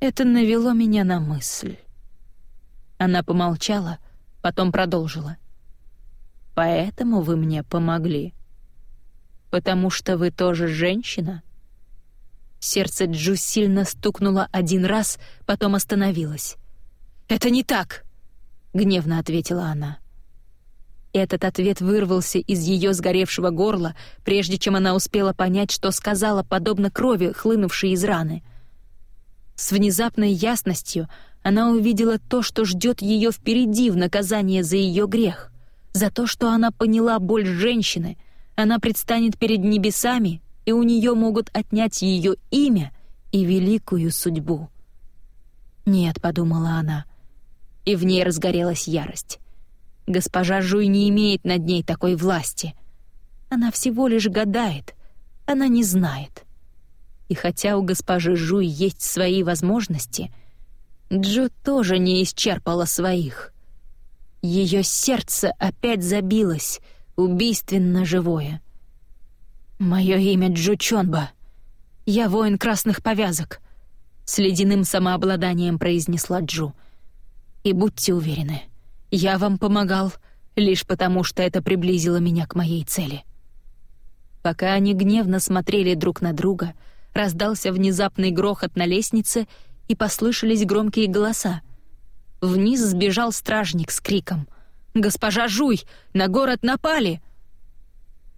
это навело меня на мысль. Она помолчала, потом продолжила. «Поэтому вы мне помогли. Потому что вы тоже женщина?» Сердце Джу сильно стукнуло один раз, потом остановилось. «Это не так!» — гневно ответила она. Этот ответ вырвался из ее сгоревшего горла, прежде чем она успела понять, что сказала, подобно крови, хлынувшей из раны. С внезапной ясностью она увидела то, что ждет ее впереди в наказание за ее грех, за то, что она поняла боль женщины, она предстанет перед небесами и у нее могут отнять ее имя и великую судьбу. «Нет», — подумала она, и в ней разгорелась ярость. Госпожа Жуй не имеет над ней такой власти. Она всего лишь гадает, она не знает. И хотя у госпожи Жуй есть свои возможности, Джо тоже не исчерпала своих. Ее сердце опять забилось, убийственно живое — «Мое имя Джучонба. Я воин красных повязок», — с ледяным самообладанием произнесла Джу. «И будьте уверены, я вам помогал лишь потому, что это приблизило меня к моей цели». Пока они гневно смотрели друг на друга, раздался внезапный грохот на лестнице и послышались громкие голоса. Вниз сбежал стражник с криком «Госпожа Жуй! На город напали!»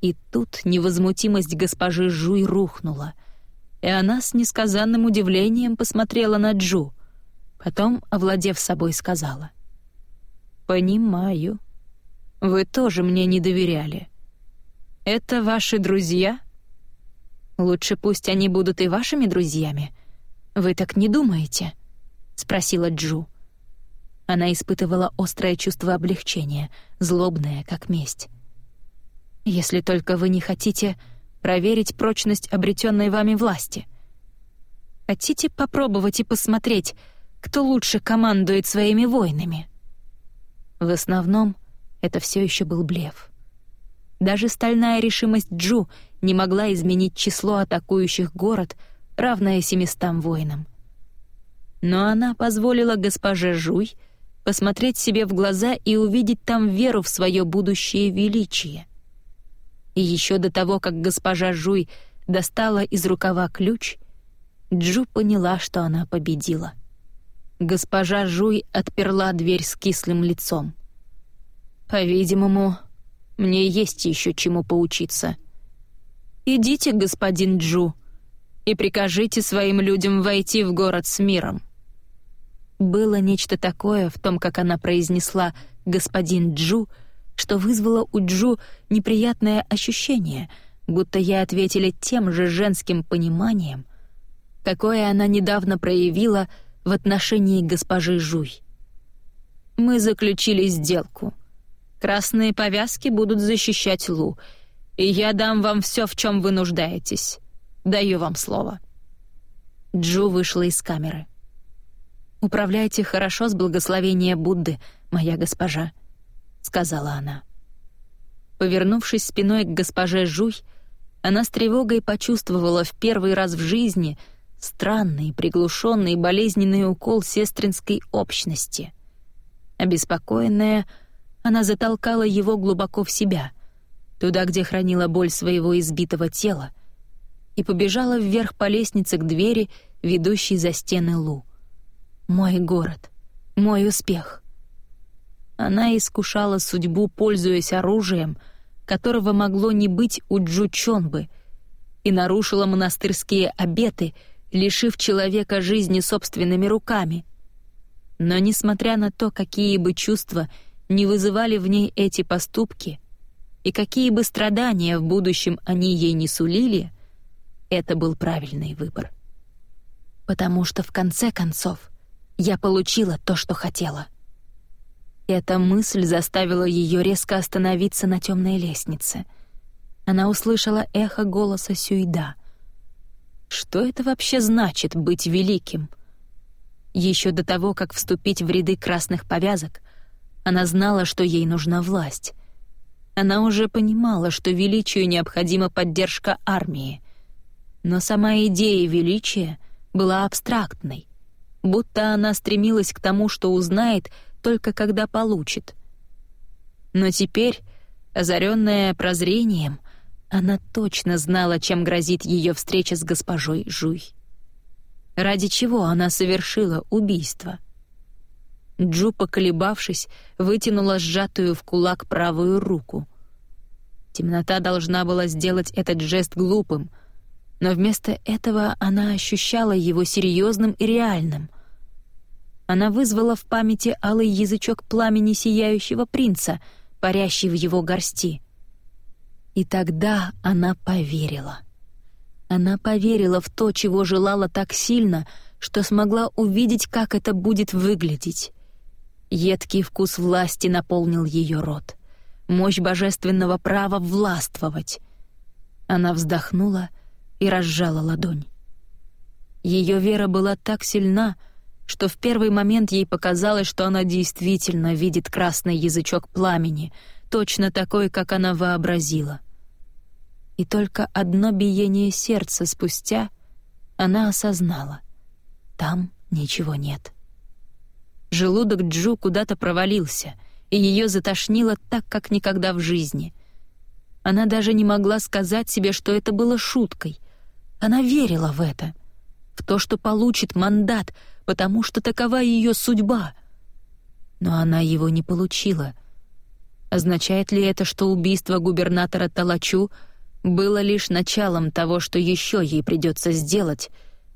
И тут невозмутимость госпожи Жуй рухнула, и она с несказанным удивлением посмотрела на Джу. Потом, овладев собой, сказала. «Понимаю. Вы тоже мне не доверяли. Это ваши друзья? Лучше пусть они будут и вашими друзьями. Вы так не думаете?» — спросила Джу. Она испытывала острое чувство облегчения, злобное, как месть. Если только вы не хотите проверить прочность обретенной вами власти. Хотите попробовать и посмотреть, кто лучше командует своими войнами? В основном это все еще был блеф. Даже стальная решимость Джу не могла изменить число атакующих город, равное семистам воинам. Но она позволила госпоже Жуй посмотреть себе в глаза и увидеть там веру в свое будущее величие. И еще до того, как госпожа Жуй достала из рукава ключ, Джу поняла, что она победила. Госпожа Жуй отперла дверь с кислым лицом. «По-видимому, мне есть еще чему поучиться. Идите, господин Джу, и прикажите своим людям войти в город с миром». Было нечто такое в том, как она произнесла «господин Джу», что вызвало у Джу неприятное ощущение, будто ей ответили тем же женским пониманием, какое она недавно проявила в отношении госпожи Жуй. «Мы заключили сделку. Красные повязки будут защищать Лу, и я дам вам все, в чем вы нуждаетесь. Даю вам слово». Джу вышла из камеры. «Управляйте хорошо с благословения Будды, моя госпожа», — сказала она. Повернувшись спиной к госпоже Жуй, она с тревогой почувствовала в первый раз в жизни странный, приглушенный, болезненный укол сестринской общности. Обеспокоенная, она затолкала его глубоко в себя, туда, где хранила боль своего избитого тела, и побежала вверх по лестнице к двери, ведущей за стены Лу. «Мой город, мой успех». Она искушала судьбу, пользуясь оружием, которого могло не быть у Джучонбы, и нарушила монастырские обеты, лишив человека жизни собственными руками. Но несмотря на то, какие бы чувства не вызывали в ней эти поступки, и какие бы страдания в будущем они ей не сулили, это был правильный выбор. Потому что в конце концов я получила то, что хотела. Эта мысль заставила ее резко остановиться на темной лестнице. Она услышала эхо голоса Сюйда. Что это вообще значит быть великим? Еще до того, как вступить в ряды красных повязок, она знала, что ей нужна власть. Она уже понимала, что величию необходима поддержка армии. Но сама идея величия была абстрактной, будто она стремилась к тому, что узнает только когда получит. Но теперь, озаренная прозрением, она точно знала, чем грозит ее встреча с госпожой Жуй. Ради чего она совершила убийство? Джу, поколебавшись, вытянула сжатую в кулак правую руку. Темнота должна была сделать этот жест глупым, но вместо этого она ощущала его серьезным и реальным. Она вызвала в памяти алый язычок пламени сияющего принца, парящий в его горсти. И тогда она поверила. Она поверила в то, чего желала так сильно, что смогла увидеть, как это будет выглядеть. Едкий вкус власти наполнил ее рот. Мощь божественного права властвовать. Она вздохнула и разжала ладонь. Ее вера была так сильна, что в первый момент ей показалось, что она действительно видит красный язычок пламени, точно такой, как она вообразила — и только одно биение сердца спустя она осознала — там ничего нет. Желудок Джу куда-то провалился, и ее затошнило так, как никогда в жизни. Она даже не могла сказать себе, что это было шуткой. Она верила в это, в то, что получит мандат, потому что такова ее судьба. Но она его не получила. Означает ли это, что убийство губернатора Талачу — было лишь началом того, что еще ей придется сделать,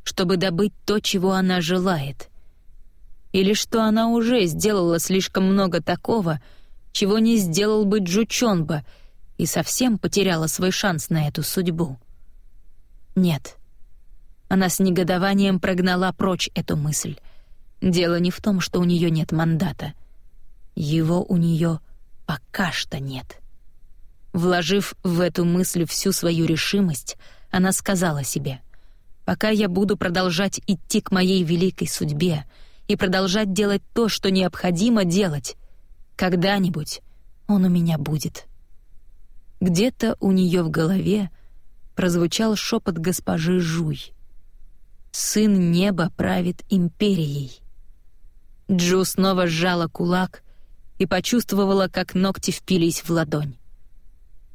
чтобы добыть то, чего она желает. Или что она уже сделала слишком много такого, чего не сделал бы Джучонба, и совсем потеряла свой шанс на эту судьбу. Нет. Она с негодованием прогнала прочь эту мысль. Дело не в том, что у нее нет мандата. Его у нее пока что нет. — Вложив в эту мысль всю свою решимость, она сказала себе, «Пока я буду продолжать идти к моей великой судьбе и продолжать делать то, что необходимо делать, когда-нибудь он у меня будет». Где-то у нее в голове прозвучал шепот госпожи Жуй. «Сын неба правит империей». Джу снова сжала кулак и почувствовала, как ногти впились в ладонь.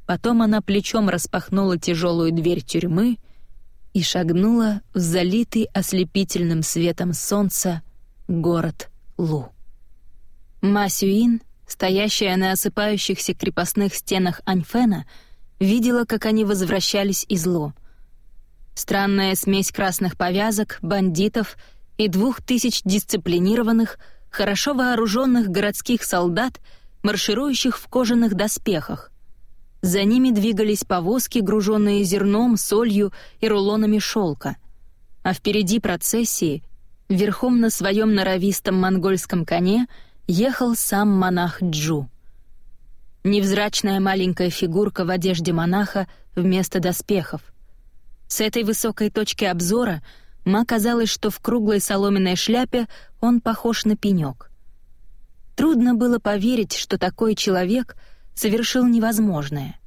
Потом она плечом распахнула тяжелую дверь тюрьмы и шагнула в залитый ослепительным светом солнца город Лу. Масюин, стоящая на осыпающихся крепостных стенах Аньфена, видела, как они возвращались из Лу. Странная смесь красных повязок, бандитов и двух тысяч дисциплинированных, хорошо вооруженных городских солдат, марширующих в кожаных доспехах, за ними двигались повозки, груженные зерном, солью и рулонами шелка. А впереди процессии, верхом на своем норовистом монгольском коне, ехал сам монах Джу. Невзрачная маленькая фигурка в одежде монаха вместо доспехов. С этой высокой точки обзора Ма казалось, что в круглой соломенной шляпе он похож на пенек. Трудно было поверить, что такой человек — совершил невозможное.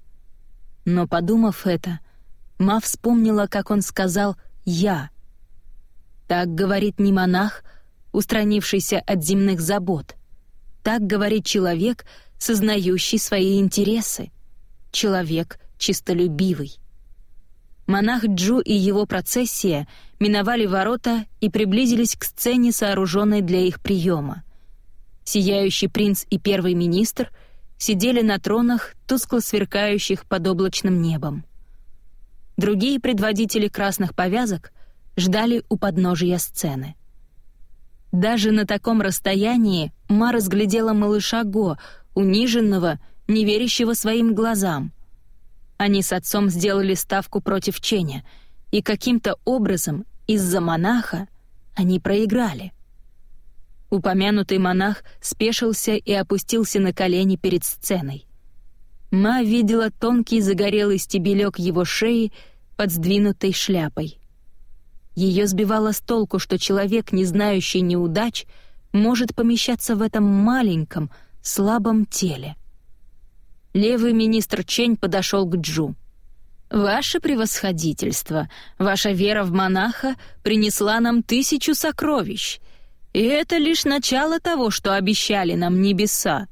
Но, подумав это, Ма вспомнила, как он сказал «я». Так говорит не монах, устранившийся от земных забот. Так говорит человек, сознающий свои интересы. Человек чистолюбивый. Монах Джу и его процессия миновали ворота и приблизились к сцене, сооруженной для их приема. Сияющий принц и первый министр — сидели на тронах, тускло сверкающих под облачным небом. Другие предводители красных повязок ждали у подножия сцены. Даже на таком расстоянии Ма разглядела малыша Го, униженного, не верящего своим глазам. Они с отцом сделали ставку против Ченя, и каким-то образом из-за монаха они проиграли — Упомянутый монах спешился и опустился на колени перед сценой. Ма видела тонкий загорелый стебелек его шеи под сдвинутой шляпой. Ее сбивало с толку, что человек, не знающий неудач, может помещаться в этом маленьком, слабом теле. Левый министр Чень подошел к Джу. «Ваше превосходительство, ваша вера в монаха принесла нам тысячу сокровищ, и это лишь начало того, что обещали нам небеса.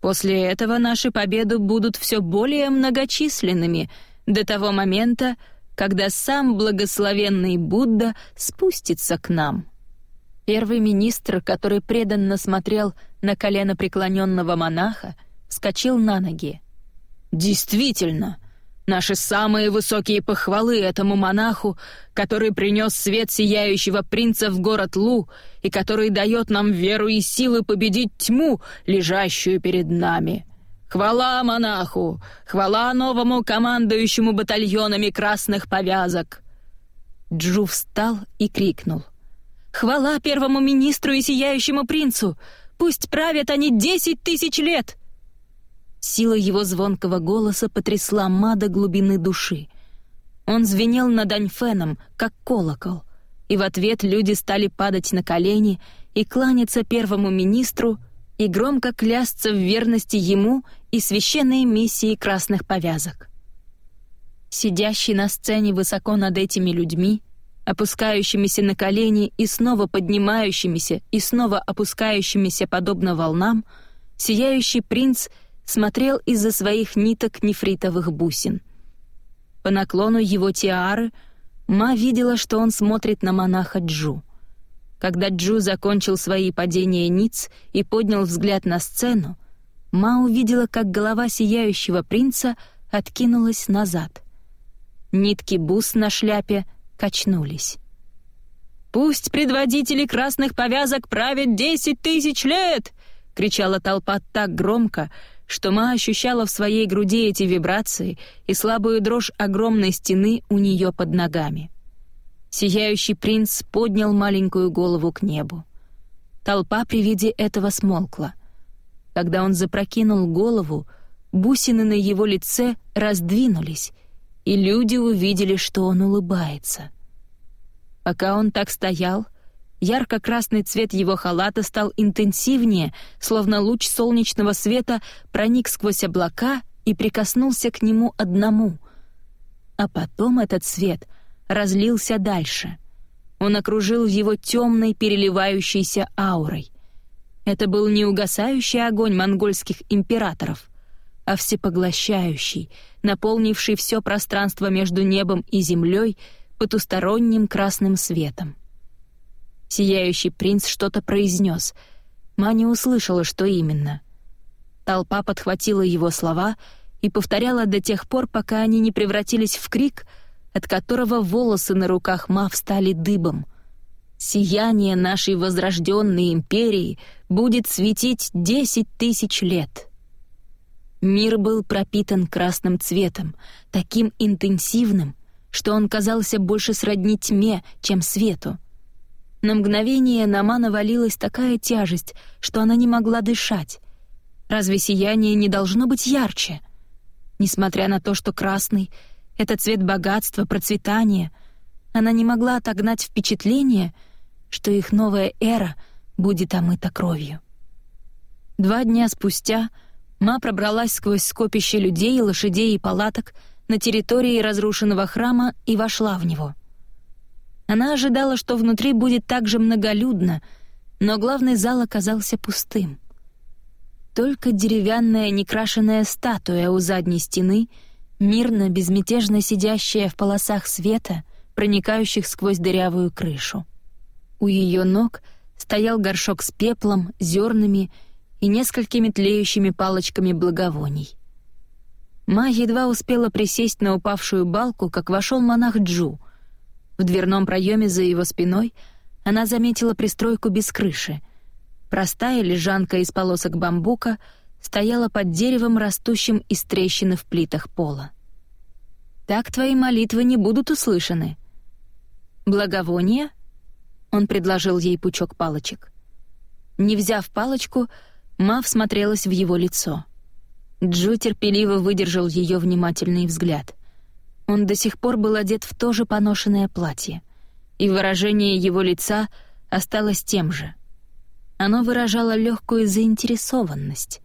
После этого наши победы будут все более многочисленными до того момента, когда сам благословенный Будда спустится к нам. Первый министр, который преданно смотрел на колено преклоненного монаха, вскочил на ноги. «Действительно!» Наши самые высокие похвалы этому монаху, который принес свет сияющего принца в город Лу и который дает нам веру и силы победить тьму, лежащую перед нами. Хвала монаху! Хвала новому командующему батальонами красных повязок!» Джу встал и крикнул. «Хвала первому министру и сияющему принцу! Пусть правят они десять тысяч лет!» Сила его звонкого голоса потрясла Ма до глубины души. Он звенел над Аньфеном, как колокол, и в ответ люди стали падать на колени и кланяться первому министру и громко клясться в верности ему и священной миссии красных повязок. Сидящий на сцене высоко над этими людьми, опускающимися на колени и снова поднимающимися и снова опускающимися подобно волнам, сияющий принц смотрел из-за своих ниток нефритовых бусин. По наклону его тиары Ма видела, что он смотрит на монаха Джу. Когда Джу закончил свои падения ниц и поднял взгляд на сцену, Ма увидела, как голова сияющего принца откинулась назад. Нитки бус на шляпе качнулись. «Пусть предводители красных повязок правят десять тысяч лет!» — кричала толпа так громко, что Ма ощущала в своей груди эти вибрации и слабую дрожь огромной стены у нее под ногами. Сияющий принц поднял маленькую голову к небу. Толпа при виде этого смолкла. Когда он запрокинул голову, бусины на его лице раздвинулись, и люди увидели, что он улыбается. Пока он так стоял, ярко-красный цвет его халата стал интенсивнее, словно луч солнечного света проник сквозь облака и прикоснулся к нему одному. А потом этот свет — разлился дальше. Он окружил его темной переливающейся аурой. Это был не угасающий огонь монгольских императоров, а всепоглощающий, наполнивший все пространство между небом и землей потусторонним красным светом. Сияющий принц что-то произнес. Маня услышала, что именно. Толпа подхватила его слова и повторяла до тех пор, пока они не превратились в крик — от которого волосы на руках Мав стали дыбом. Сияние нашей возрожденной империи будет светить десять тысяч лет. Мир был пропитан красным цветом, таким интенсивным, что он казался больше сродни тьме, чем свету. На мгновение на Ма навалилась такая тяжесть, что она не могла дышать. Разве сияние не должно быть ярче? Несмотря на то, что красный — это цвет богатства, процветания. Она не могла отогнать впечатление, что их новая эра будет омыта кровью. Два дня спустя Ма пробралась сквозь скопище людей, лошадей и палаток на территории разрушенного храма и вошла в него. Она ожидала, что внутри будет так же многолюдно, но главный зал оказался пустым. Только деревянная некрашенная статуя у задней стены — мирно, безмятежно сидящая в полосах света, проникающих сквозь дырявую крышу. У ее ног стоял горшок с пеплом, зернами и несколькими тлеющими палочками благовоний. Ма едва успела присесть на упавшую балку, как вошел монах Джу. В дверном проеме за его спиной она заметила пристройку без крыши. Простая лежанка из полосок бамбука — стояла под деревом, растущим из трещины в плитах пола. «Так твои молитвы не будут услышаны». «Благовоние?» — он предложил ей пучок палочек. Не взяв палочку, Ма всмотрелась в его лицо. Джу терпеливо выдержал ее внимательный взгляд. Он до сих пор был одет в то же поношенное платье. и выражение его лица осталось тем же. Оно выражало легкую заинтересованность,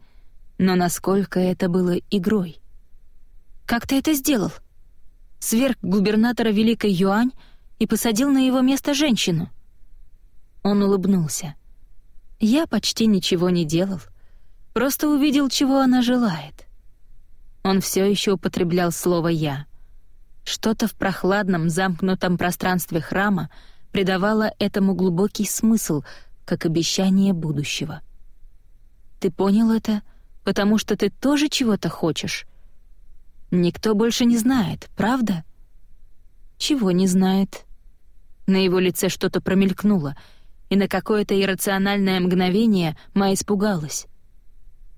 но насколько это было игрой? «Как ты это сделал?» Сверг губернатора Великой Юань и посадил на его место женщину. Он улыбнулся. «Я почти ничего не делал, просто увидел, чего она желает». Он все еще употреблял слово «я». Что-то в прохладном, замкнутом пространстве храма придавало этому глубокий смысл, как обещание будущего. «Ты понял это, потому что ты тоже чего-то хочешь?» «Никто больше не знает, правда?» «Чего не знает?» На его лице что-то промелькнуло, и на какое-то иррациональное мгновение Ма испугалась.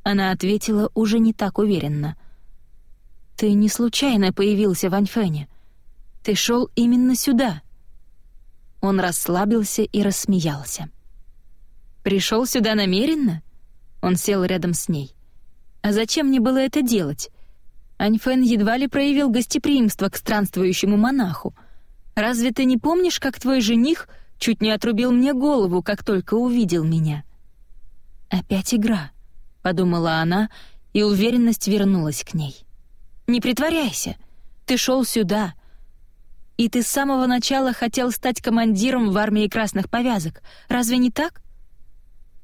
Она ответила уже не так уверенно — ты не случайно появился в Аньфэне. Ты шел именно сюда. Он расслабился и рассмеялся. Пришел сюда намеренно? Он сел рядом с ней. А зачем мне было это делать? Аньфэн едва ли проявил гостеприимство к странствующему монаху. Разве ты не помнишь, как твой жених чуть не отрубил мне голову, как только увидел меня? Опять игра, подумала она, и уверенность вернулась к ней. Не притворяйся. Ты шел сюда. И ты с самого начала хотел стать командиром в армии красных повязок. Разве не так?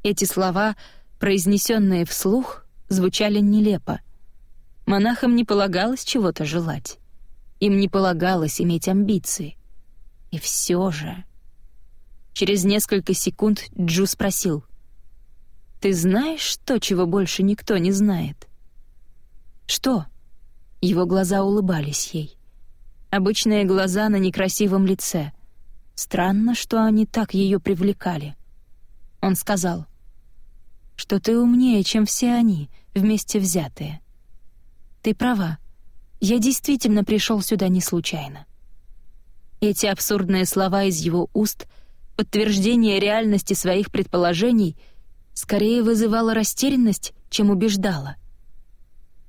Эти слова, произнесенные вслух, звучали нелепо. Монахам не полагалось чего-то желать. Им не полагалось иметь амбиции. И все же... Через несколько секунд Джу спросил. «Ты знаешь то, чего больше никто не знает?» «Что?» Его глаза улыбались ей. Обычные глаза на некрасивом лице. Странно, что они так ее привлекали. Он сказал, что ты умнее, чем все они, вместе взятые. Ты права. Я действительно пришел сюда не случайно. Эти абсурдные слова из его уст, подтверждение реальности своих предположений, скорее вызывало растерянность, чем убеждало.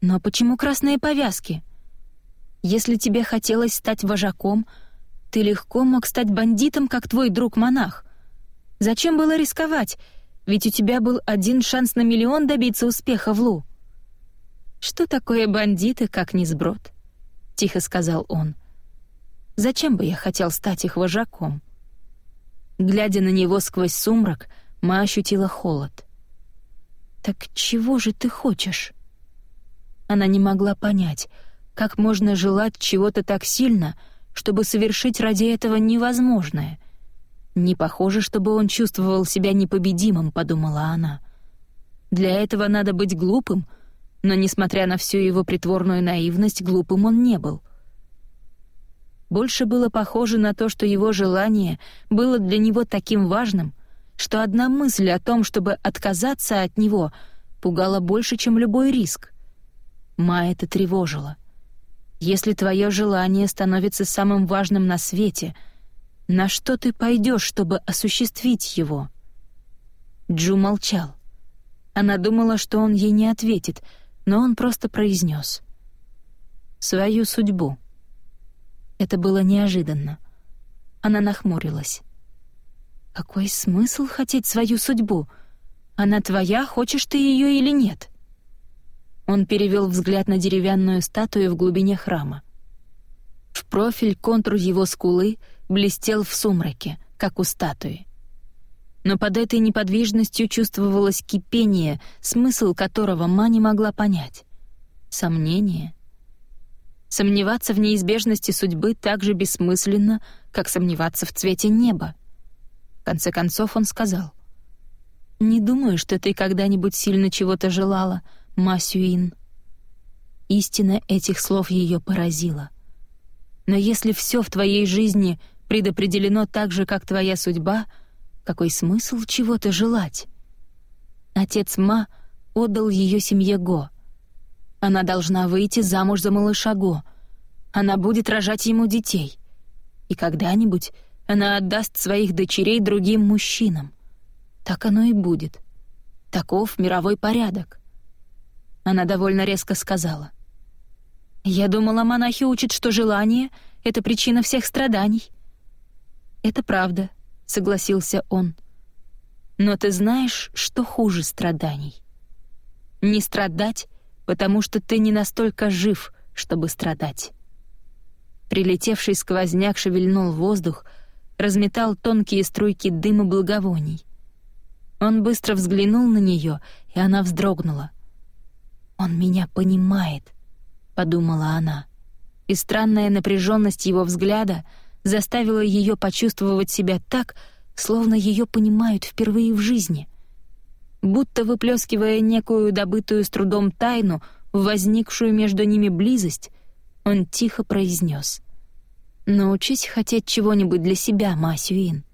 Но почему красные повязки? Если тебе хотелось стать вожаком, ты легко мог стать бандитом, как твой друг-монах. Зачем было рисковать? Ведь у тебя был один шанс на миллион добиться успеха в Лу. Что такое бандиты, как не сброд? Тихо сказал он. Зачем бы я хотел стать их вожаком? Глядя на него сквозь сумрак, Ма ощутила холод. «Так чего же ты хочешь?» Она не могла понять, как можно желать чего-то так сильно, чтобы совершить ради этого невозможное. Не похоже, чтобы он чувствовал себя непобедимым, подумала она. Для этого надо быть глупым, но, несмотря на всю его притворную наивность, глупым он не был. Больше было похоже на то, что его желание было для него таким важным, что одна мысль о том, чтобы отказаться от него, пугала больше, чем любой риск. Ма это тревожило. Если твое желание становится самым важным на свете, на что ты пойдешь, чтобы осуществить его? Джу молчал. Она думала, что он ей не ответит, но он просто произнес: «Свою судьбу». Это было неожиданно. Она нахмурилась. «Какой смысл хотеть свою судьбу? Она твоя, хочешь ты ее или нет?» Он перевел взгляд на деревянную статую в глубине храма. В профиль контур его скулы блестел в сумраке, как у статуи. Но под этой неподвижностью чувствовалось кипение, смысл которого Ма не могла понять. Сомнение. Сомневаться в неизбежности судьбы так же бессмысленно, как сомневаться в цвете неба. В конце концов он сказал. «Не думаю, что ты когда-нибудь сильно чего-то желала», Масюин. Истина этих слов ее поразила. Но если все в твоей жизни предопределено так же, как твоя судьба, какой смысл чего-то желать? Отец Ма отдал ее семье Го. Она должна выйти замуж за малыша Го. Она будет рожать ему детей. И когда-нибудь она отдаст своих дочерей другим мужчинам. Так оно и будет. Таков мировой порядок. Она довольно резко сказала. «Я думала, монахи учат, что желание — это причина всех страданий». «Это правда», — согласился он. «Но ты знаешь, что хуже страданий? Не страдать, потому что ты не настолько жив, чтобы страдать». Прилетевший сквозняк шевельнул воздух, разметал тонкие струйки дыма благовоний. Он быстро взглянул на нее, и она вздрогнула. «Он меня понимает», — подумала она. И странная напряженность его взгляда заставила ее почувствовать себя так, словно ее понимают впервые в жизни. Будто выплескивая некую добытую с трудом тайну, возникшую между ними близость, он тихо произнес: «Научись хотеть чего-нибудь для себя, Масюин.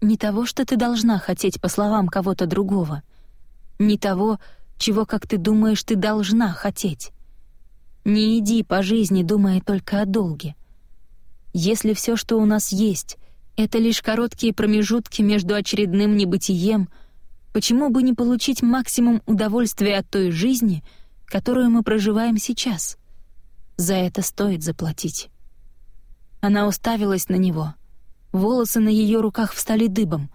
Не того, что ты должна хотеть по словам кого-то другого. Не того, чего, как ты думаешь, ты должна хотеть. Не иди по жизни, думая только о долге. Если все, что у нас есть, это лишь короткие промежутки между очередным небытием, почему бы не получить максимум удовольствия от той жизни, которую мы проживаем сейчас? За это стоит заплатить. Она уставилась на него — Волосы на ее руках встали дыбом.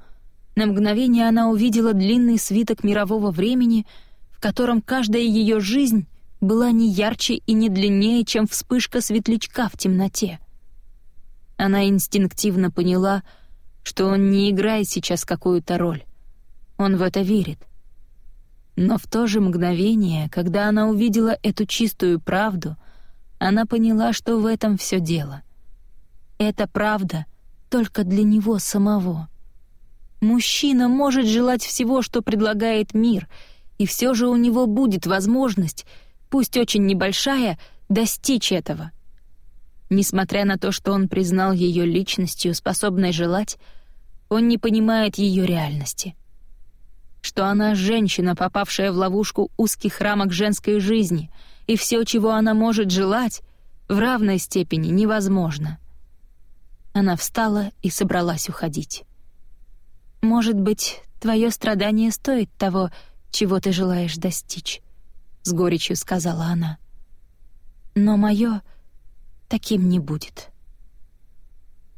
На мгновение она увидела длинный свиток мирового времени, в котором каждая ее жизнь была не ярче и не длиннее, чем вспышка светлячка в темноте. Она инстинктивно поняла, что он не играет сейчас какую-то роль. Он в это верит. Но в то же мгновение, когда она увидела эту чистую правду, она поняла, что в этом все дело. Эта правда — только для него самого. Мужчина может желать всего, что предлагает мир, и все же у него будет возможность, пусть очень небольшая, достичь этого. Несмотря на то, что он признал ее личностью, способной желать, он не понимает ее реальности. Что она женщина, попавшая в ловушку узких рамок женской жизни, и все, чего она может желать, в равной степени невозможно — она встала и собралась уходить. «Может быть, твое страдание стоит того, чего ты желаешь достичь», — с горечью сказала она. «Но мое таким не будет».